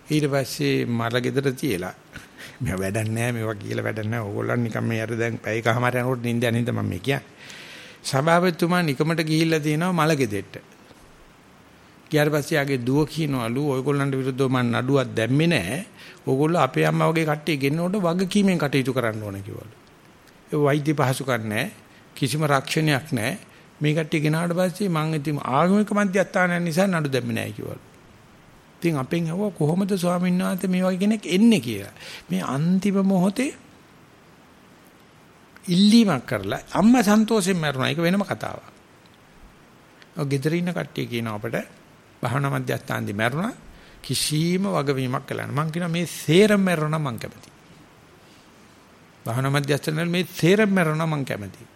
ඊට පස්සේ මල ගෙදර තියලා [laughs] මම වැඩක් නැහැ මේවා කියලා වැඩක් නැහැ. ඕගොල්ලන් නිකන් මේ අර දැන් පැයකමාර යනකොට නිින්ද අනින්ද මම මේ කියන්නේ. සභාපතිතුමා නිකමට ගිහිල්ලා තියෙනවා මල ගෙදෙට්ට. ගියාට පස්සේ ආගේ දුව කියනවලු ඔයගොල්ලන්ට විරුද්ධව මම නඩුවක් දැම්මේ නැහැ. ඕගොල්ලෝ අපේ අම්මා වගේ කට්ටිය ගෙන්නකොට වගකීමෙන් කටයුතු කරන්න ඕන කිව්වලු. ඒ වෛද්‍ය පහසුකම් නැහැ. කිසිම රක්ෂණයක් නැහැ. මේ කට්ටිය ගෙනාවට පස්සේ මං ඉතින් ආගමික මධ්‍යස්ථානයන් නිසා නඩු දැම්මේ නැහැ කිව්වලු. ඉතින් අපෙන් අහුවා කොහොමද ස්වාමීන් වහන්සේ මේ වගේ කෙනෙක් එන්නේ කියලා. මේ අන්තිම මොහොතේ ඉල්ලීමක් කරලා අම්මා සන්තෝෂයෙන් මරුණා. ඒක වෙනම කතාවක්. ඔය ගෙදර ඉන්න කට්ටිය කියන අපට භාවනා මධ්‍යස්ථානදී මරුණා කිසිම වගවීමක් කළා නෑ. මං කියනවා මේ සේරම මරුණා මං කැමතියි. භාවනා මධ්‍යස්ථානවල මේ සේරම මරුණා මං කැමතියි.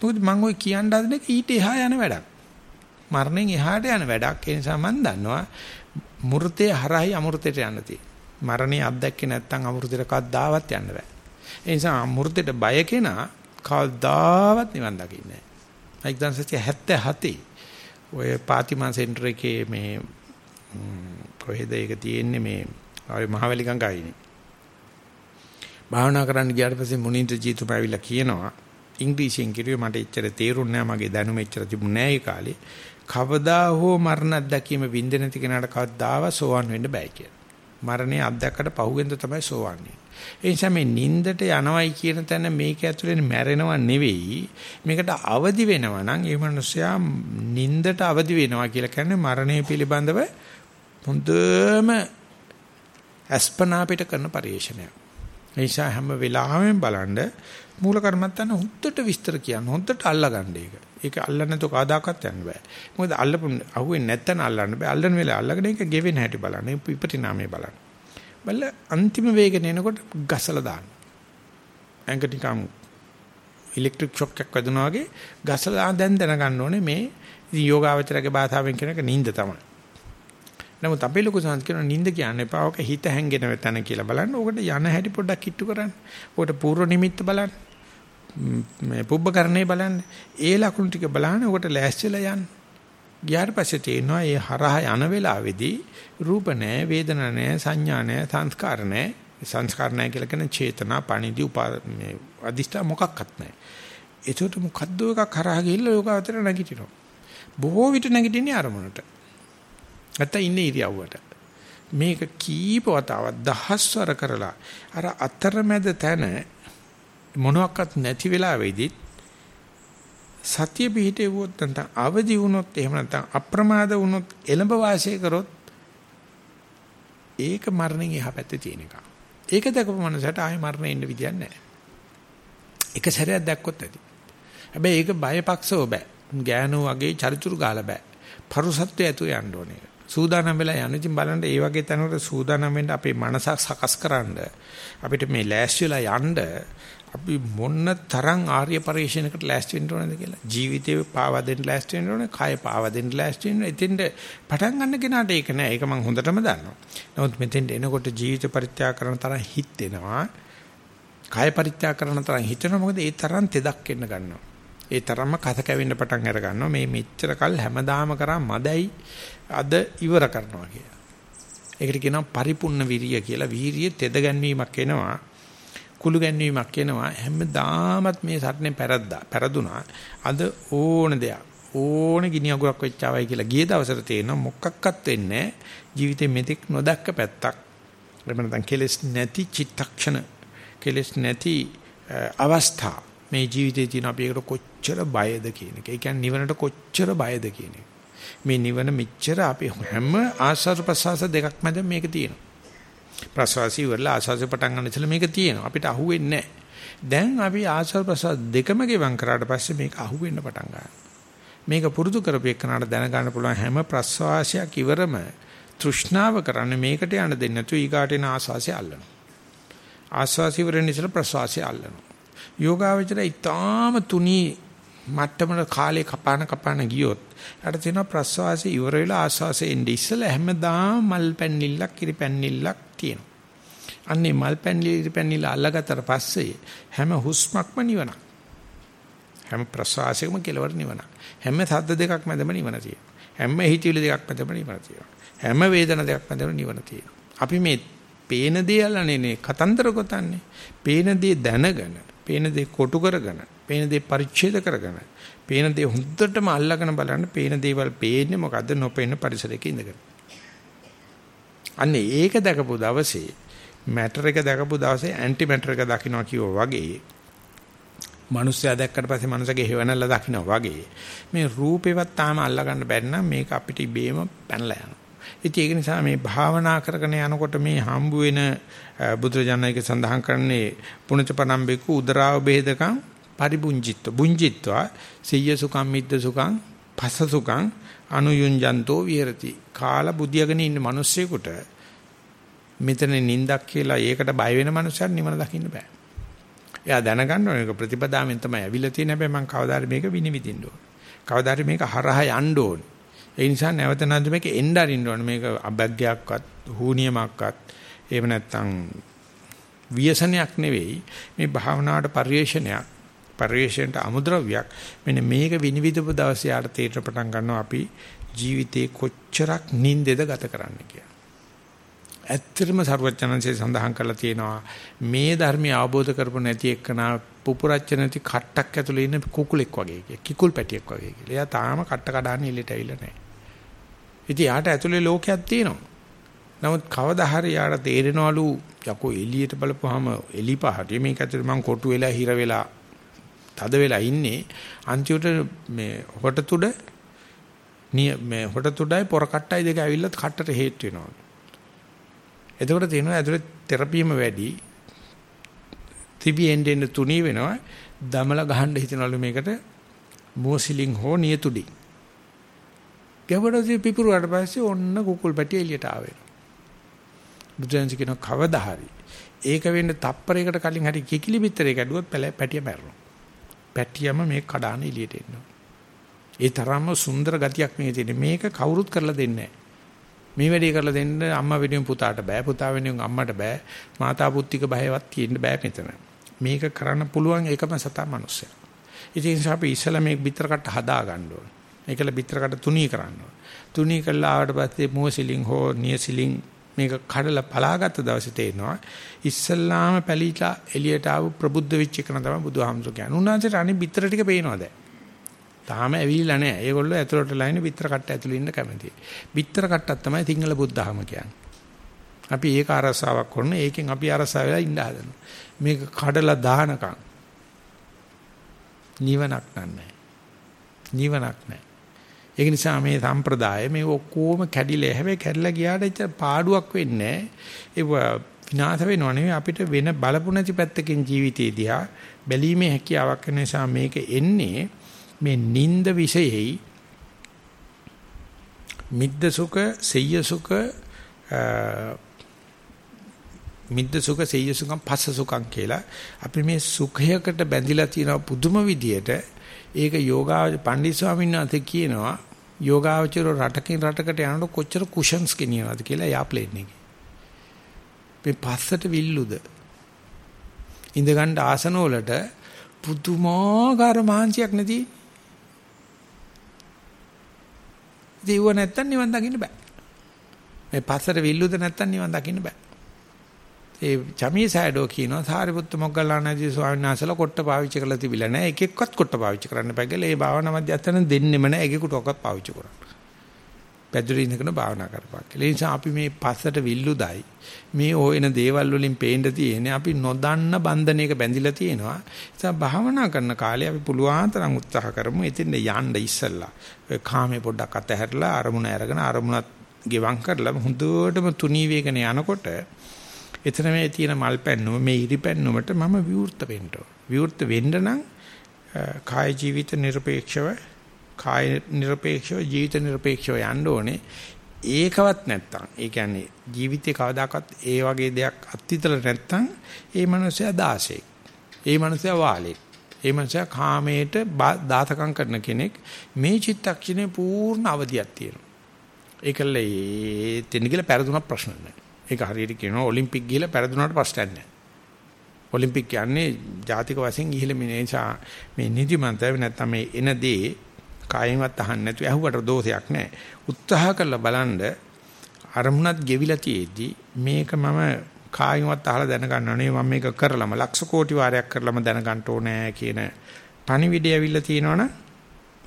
මොකද මං ඔය කියන්න හදන එක ඊට එහා යන වැඩක්. මරණයෙන් එහාට යන වැඩක්. ඒ නිසා මං දන්නවා මෘතේ හරහයි අමෘතයට යන්න තියෙන්නේ. මරණය අත්දැක්කේ නැත්නම් අමෘතයට කවදාවත් යන්න බෑ. ඒ නිසා අමෘතයට බය කෙනා කවදාවත් නිවන් දකින්නේ නැහැ. 1977 ඔය පාතිමා සෙන්ටර් එකේ මේ කොහෙද ඒක තියෙන්නේ මේ ආවේ මහවැලි ගංගායිනේ. භාවනා කරන්න ගියාට පස්සේ මුනින්ද ජීතුමාවිලා කියනවා ඉංග්‍රීසියෙන් කිව්වේ මට එච්චර තේරුන්නේ නැහැ මගේ දැනුම එච්චර තිබුණේ නැහැ ඒ කාලේ. කවදා හෝ මරණ අත්දැකීම විඳ නැති කෙනාට කවදාව සෝවන් වෙන්න බෑ කියලා. මරණය අත්දැකකට පහුවෙන්ද තමයි සෝවන් වෙන්නේ. ඒ නිසා මේ නින්දට යනවයි කියන තැන මේක ඇතුලේ මැරෙනව නෙවෙයි. මේකට අවදි වෙනවා නම් ඒ මනුස්සයා නින්දට අවදි වෙනවා කියලා කියන්නේ මරණය පිළිබඳව හොඳම අස්පනා පිට කරන පරිශ්‍රණයක්. ඒ නිසා හැම වෙලාවෙම බලන්න මූල කර්මත්තන හොද්දට විස්තර කියන්න හොද්දට අල්ලගන්න ඒක. ඒක අල්ලන්න නැතුව කවදාකවත් යන්න බෑ. මොකද අල්ලපු අහුවෙන්නේ නැත්තන අල්ලන්න බෑ. අල්ලන වෙලාව අල්ලගෙන ඒක ගෙවෙන හැටි බලන්න. ඒ විපරිණාමය බලන්න. බල අන්තිම වේගන එනකොට ගසලා දාන්න. ඇඟ නිකම් ඉලෙක්ට්‍රික් ෂොක් එකක් වැදුනා වගේ ගසලා දැන් දැනගන්න ඕනේ මේ ඉතින් යෝගාවචරගේ භාෂාවෙන් කියන එක නිින්ද තමයි. නමුත් අපේ ලොකු සංස් කියන නිින්ද කියන්නේ එපා. ඔක හිත හැංගෙන තැන කියලා බලන්න. ඕකට යන හැටි පොඩ්ඩක් කිට්ටු කරන්න. ඕකට පූර්ව නිමිත්ත බලන්න. මේ පුබ්බකරණේ බලන්න. ඒ ලකුණු ටික බලන්න. ඕකට ලෑස්තිලා යන්න. ගියාට පස්සේ තේරෙනවා මේ හරහා යන වෙලාවේදී රූප නැහැ, වේදනා නැහැ, සංඥා නැහැ, සංස්කාර නැහැ. සංස්කාර නැහැ කියලා කියන චේතනා, පණිදි, උපා මේ අදිෂ්ඨා මොකක්වත් නැහැ. ඒකට මොකද්ද එකක් හරහා ගිහිල්ලා යෝගාවතර නැගිටිනවා. බොහෝ විට නැගිටින්නේ අරමුණට. නැත්නම් ඉන්නේ ඉරියව්වට. මේක කීප වතාවක් දහස්වර කරලා අර අතරමැද තැන මොනවත් නැති වෙලාවෙදිත් සතිය පිහිටෙවුවොත් නැත්නම් අවදි වුණොත් එහෙම නැත්නම් අප්‍රමාද වුණොත් එළඹ වාසය කරොත් ඒක මරණයෙන් එහා පැත්තේ තියෙන එක. ඒක දැකපු මනසට ආයෙ මරණය එන්න විදියක් නැහැ. එක සැරයක් දැක්කොත් ඇති. හැබැයි ඒක බයපක්ෂව බෑ. ගෑනෝ වගේ චරිචුරු ගාලා බෑ. පරුසත්වය ඇතුව යන්න ඕනේ. සූදානම් වෙලා යන ඉතින් බලන්න ඒ වගේ තැනකට සූදානම් වෙන්න අපේ මනසක් සකස් කරන්න අපිට මේ ලෑස්ති වෙලා යන්න අපි මොන්න තරම් ආර්ය පරිශ්‍රණයකට ලෑස්ති වෙන්න ඕනද කියලා. ජීවිතේ පාවා දෙන්න ලෑස්ති වෙන්න ඕනේ කය පාවා දෙන්න ලෑස්ති වෙන්න එතෙන්ද පටන් ගන්න කෙනාට ඒක නෑ. ඒක මම හොඳටම දන්නවා. නමුත් මෙතෙන්ට එනකොට ජීවිත පරිත්‍යාග කරන තරම් හිත එනවා කය පරිත්‍යාග කරන තරම් හිතෙනවා. මොකද ඒ තරම් තෙදක් එන්න ගන්නවා. ඒ තරම්ම කත කැවෙන්න පටන් අර ගන්නවා. මේ මෙච්චර කල් හැමදාම කරා මදයි අද ඉවර කරනවා කියලා. ඒකට කියනවා පරිපූර්ණ විරිය කියලා. වීරිය තෙද ගැන්වීමක් එනවා. කුළු ගැන්වීමක් එනවා හැමදාමත් මේ සටනේ පෙරද්දා පෙරදුනා අද ඕන දෙයක් ඕන ගිනි අගුරක් වෙච්චාවයි කියලා ගිය දවසට තේරෙනවා මොකක්වත් වෙන්නේ ජීවිතේ මෙතෙක් නොදැක්ක පැත්තක් එහෙම නැත්නම් කෙලස් නැති චිත්තක්ෂණ කෙලස් නැති අවස්ථා මේ ජීවිතේ තියෙන අපි ඒකට කොච්චර බයද කියන එක. ඒ කියන්නේ නිවනට කොච්චර බයද කියන එක. මේ නිවන මෙච්චර අපි හැම ආස්වාද ප්‍රසවාස දෙකක් මැද මේක තියෙනවා. ප්‍රසවාසී වල ආස්වාසේ පටන් ගන්න ඉතල මේක තියෙනවා. අපිට අහුවෙන්නේ නැහැ. දැන් අපි ආස්වාද ප්‍රසවාස දෙකම ගෙවම් කරාට පස්සේ මේක අහුවෙන්න පටන් ගන්නවා. මේක පුරුදු කරපේකනට දැනගන්න පුළුවන් හැම ප්‍රසවාසයක් ඉවරම තෘෂ්ණාව කරන්නේ මේකට යන්න දෙන්නේ නැතු ඊගාට එන ආස්වාසය අල්ලනවා. ආස්වාසි ඉවරෙන් ඉතල ප්‍රසවාසය අල්ලනවා. යෝගාවචරය ඊටාම තුනී මට්ටමන කාලේ කපාන කපාන ගියොත් යට තියෙන ප්‍රසවාසය ඉවර වෙලා ආස්වාසය එන්නේ ඉස්සලා හැමදාම මල් පැන්නිල්ලක් කිරි පැන්නිල්ලක් තියෙනවා. අන්නේ මල් පැන්නිලි කිරි පැන්නිල්ල අල්ලගත්තට පස්සේ හැම හුස්මක්ම නිවනක්. හැම ප්‍රසවාසයකම කෙලවර නිවනක්. හැම සද්ද දෙකක් මැදම නිවන තියෙනවා. හැම හිතවිලි දෙකක් මැදම නිවන තියෙනවා. හැම වේදන දෙකක් මැදම නිවන තියෙනවා. අපි මේ පේන දේ අල්ලන්නේ කතන්දර ගොතන්නේ. පේන දේ දැනගෙන, පේන දේ කොටු කරගෙන පේන දේ පරිච්ඡේද කරගෙන පේන දේ හොඳටම අල්ලගෙන බලන්න පේන දේවල් පේන්නේ මොකද්ද නොපේන පරිසරයක ඉඳගෙන. අන්න ඒක දැකපු දවසේ මැටර් එක දැකපු දවසේ ඇන්ටි මැටර් එක දකින්නවා කියෝ වගේ මිනිස්සයා දැක්කට පස්සේ මනුස්සගේ හේවණල්ල දකින්න වගේ මේ රූපේවත් තාම අල්ලගන්න බැරි නම් මේක අපිට ඉබේම පැනලා යනවා. ඉතින් ඒක නිසා මේ භාවනා කරගෙන යනකොට මේ හම්බ වෙන බුදුරජාණන්ගේ සඳහන් කරන්නේ පුණජ පනම්බේකු උදරාව බෙහෙදකම් පරිබුංජිත්ව බුංජිත්වා සිය්‍ය සුඛම් මිද්ද සුඛම් පස්ස සුඛම් අනුයුංජන්තෝ විහෙරති කාලා බුදියාගෙන ඉන්න මිනිස්සෙකුට මෙතන නින්දක් කියලා ඒකට බය වෙන මනුස්සයන් නිවන දකින්න බෑ. එයා දැනගන්න ඕනේ ඒක ප්‍රතිපදාවෙන් තමයි අවිල තියෙන හැබැයි මම කවදාද මේක විනිවිදින්න ඕනේ. කවදාද මේක හරහා යන්න ඕනේ. ඒ නිසා නැවත නැවත මේක එන්න අරින්න ඕනේ. මේක අබැග්ගයක්වත් හූනියමක්වත් එහෙම නැත්නම් ව්‍යසනයක් නෙවෙයි. මේ භාවනාවට පරිේශනයක්. පරිේශණයට අමුද්‍රව්‍යයක්. මෙන්න මේක විනිවිදපු දවසේ යාට තේරෙන්න පටන් ගන්නවා අපි ජීවිතේ කොච්චරක් නින්දෙද ගත කරන්න කියලා. ඇත්තටම සරුවචනන්සේ සඳහන් කරලා තියෙනවා මේ ධර්මය අවබෝධ කරපො නැති එක්කනා පුපුරච්ච නැති කට්ටක් ඇතුලේ ඉන්න කුකුලෙක් වගේ කිය. කිකුල් පැටියෙක් වගේ කියලා. එයා තාම කට්ට කඩාන්න ඉල්ලට ඇවිල්ලා නැහැ. ඉතින් යාට ඇතුලේ ලෝකයක් තියෙනවා. නමුත් කවදා හරි යාට තේරෙනවලු යකෝ එළියට බලපුවාම එලි පහට මේක ඇතුලේ මං කොටු වෙලා හිර වෙලා තද වෙලා ඉන්නේ අන්තිමට මේ හොට තුඩ මේ හොට තුඩයි පොර කට්ටයි දෙක ඇවිල්ලා කට්ටට හේතු වෙනවා. එතකොට තියෙනවා ඇතුලේ තෙරපියම වැඩි. තිබි එන්න එන්න තුනී වෙනවා. දමල ගහන්න හිතනවලු මේකට මෝසිලින් හෝ නියතුඩි. ගැවඩදී පිපුරුවාට පස්සේ ඔන්න කුකුල් පැටිය එළියට ආවේ. බුදුන්සේ කියන කවදා හරි ඒක වෙන්න තප්පරයකට කලින් හරි කිකිලි පිටරේ කැඩුවොත් පැටිය මැරෙනවා. පැටියම මේ කඩාන එළියට එනවා. ඒ තරම්ම සුන්දර ගතියක් මේ තියෙන. මේක කවුරුත් කරලා දෙන්නේ නැහැ. මේ වැඩේ කරලා දෙන්න අම්මා වෙනුවෙන් පුතාට බෑ පුතා වෙනුවෙන් අම්මට බෑ මාතා පුත්තික බයවත් තියෙන්න බෑ මෙතන මේක කරන්න පුළුවන් එකම සතා මිනිස්සයා ඉතින් අපි ඉස්සලා මේ බිත්තර කට්ට හදා ගන්න ඕන ඒකල බිත්තර කට්ට තුනී කරන්න ඕන තුනී කළා ආවට පස්සේ මුවසිලින් හෝ නියසිලින් මේක කඩලා පලාගත්ත දවසේ තේනවා ඉස්සල්ලාම පැලිලා එළියට ආව ප්‍රබුද්ධ වෙච්ච එක තමයි බුදුහාමුදුරු කියන්නේ උන්වහන්සේට අනිත් බිත්තර ටික පේනවා දැන් තාම ඇවිල්ලා නැහැ. ඒගොල්ලෝ ඇතුළට ලයින බිත්තර කට්ට ඇතුළේ ඉන්න කැමතියි. බිත්තර කට්ටක් තමයි සිංහල බුද්ධහම කියන්නේ. අපි ඒක අරසාවක් කරන ඒකෙන් අපි අරසා වෙලා ඉන්න හදනවා. මේක කඩලා දානකම් නිවනක් නැහැ. නිවනක් නැහැ. ඒක නිසා මේ සම්ප්‍රදාය මේ ඔක්කොම කැඩිලා හැබැයි කැඩලා ගියාට එච්චර පාඩුවක් වෙන්නේ නැහැ. ඒ විනාශ වෙනව නෙවෙයි අපිට වෙන බලපු නැති පැත්තකින් ජීවිතේ දිහා බැලීමේ හැකියාවක් නිසා මේක එන්නේ මේ නිନ୍ଦ විශේෂයි මිද්ද සුඛ සෙය්‍ය සුඛ මිද්ද සුඛ සෙය්‍ය සුඛම් පස්ස සුඛම් කියලා අපි මේ සුඛයකට බැඳිලා තියෙන පුදුම විදියට ඒක යෝගා පණ්ඩිත ස්වාමීන් වහන්සේ කියනවා යෝගාවචර රටකින් රටකට යනකොට කොච්චර කුෂන්ස් ගෙනියනවද කියලා යාප්ලේන් එකේ මේ පස්සට විල්ලුද ඉඳ ගන්න ආසන වලට පුදුමාකාර මහන්සියක් නැති දේව නැත්තම් නිවන් දකින්න බෑ. මේ පස්සට විල්ලුද නැත්තම් නිවන් දකින්න බෑ. ඒ චමී සෑඩෝ කියනවා සාරිපුත්ත මොග්ගල්ලානදී ස්වාමීන් වහන්සේලා කොට පාවිච්චි කරලා තිබිලා නැහැ. එක එක්කත් කොට පාවිච්චි කරන්න බෑ කියලා ඒ භාවනා මධ්‍යස්ථාන දෙන්නෙම නැහැ. එකෙකුටවත් පාවිච්චි කරන්න. පැදුරේ ඉඳගෙන භාවනා කරපන් කියලා. ඒ නිසා අපි මේ පස්සට විල්ලුදයි මේ හොයන දේවල් වලින් පේන්න තියෙන්නේ අපි නොදන්න බන්ධනයක බැඳිලා තියෙනවා. ඒ නිසා භාවනා කරන කාලේ අපි පුළුවන් තරම් උත්සාහ කරමු. එතින් යන්න ඉස්සල්ලා. ඔය කාමේ පොඩ්ඩක් අතහැරලා අරමුණ අරගෙන අරමුණත් ගෙවම් කරලා හොඳටම තුනී වේගන යනකොට එතන මේ තියෙන මල් පැන්නුම මේ ඉරි පැන්නුමට මම විවෘත වෙන්න විවෘත වෙන්න නම් කාය ජීවිත নিরপেক্ষව කාය নিরপেক্ষව ජීවිත নিরপেক্ষව යන්න ඕනේ. ඒකවත් නැත්තම් ඒ කියන්නේ ජීවිතේ කවදාකවත් ඒ වගේ දෙයක් අත්විතල නැත්තම් ඒ මනුස්සයා දාසෙක්. ඒ මනුස්සයා වාලෙක්. ඒ මනුස්සයා කාමයට දාතකම් කරන කෙනෙක් මේ චිත්තක්ෂණේ පූර්ණ අවදියක් තියෙනවා. ඒකල ඒ දෙන්න කියලා පෙරදුනක් ප්‍රශ්න නැහැ. ඒක හරියට කියනවා ඔලිම්පික් ගිහලා පෙරදුනට ප්‍රශ්නයක් නැහැ. ඔලිම්පික් කියන්නේ ජාතික වශයෙන් ඉහළ මිනිසා මේ නිදිමත නැත්නම් මේ එන දේ කායෙන්වත් අහන්න නැතුව ඇහුවට දෝෂයක් නැහැ. උත්සාහ කරලා බලන්න අරමුණත් ගෙවිලා තියේදී මේක මම කායෙන්වත් අහලා දැනගන්නව නෙවෙයි මම මේක කරලම ලක්ෂ කෝටි වාරයක් කරලම දැනගන්න ඕනේ කියන පණිවිඩය ඇවිල්ලා තියෙනවනේ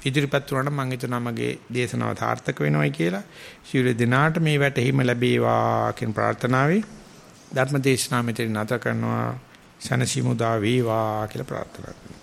ඉදිරිපත් වුණාට මම හිතනවා මගේ දේශනාව සාර්ථක වෙනවයි කියලා. ශිරු දිනාට මේ වැටහිම ලැබේවා කියන ප්‍රාර්ථනාවයි ධර්ම දේශනාව මෙතන නැත කරනවා. සනසිමුදා වේවා කියලා ප්‍රාර්ථනා කරනවා.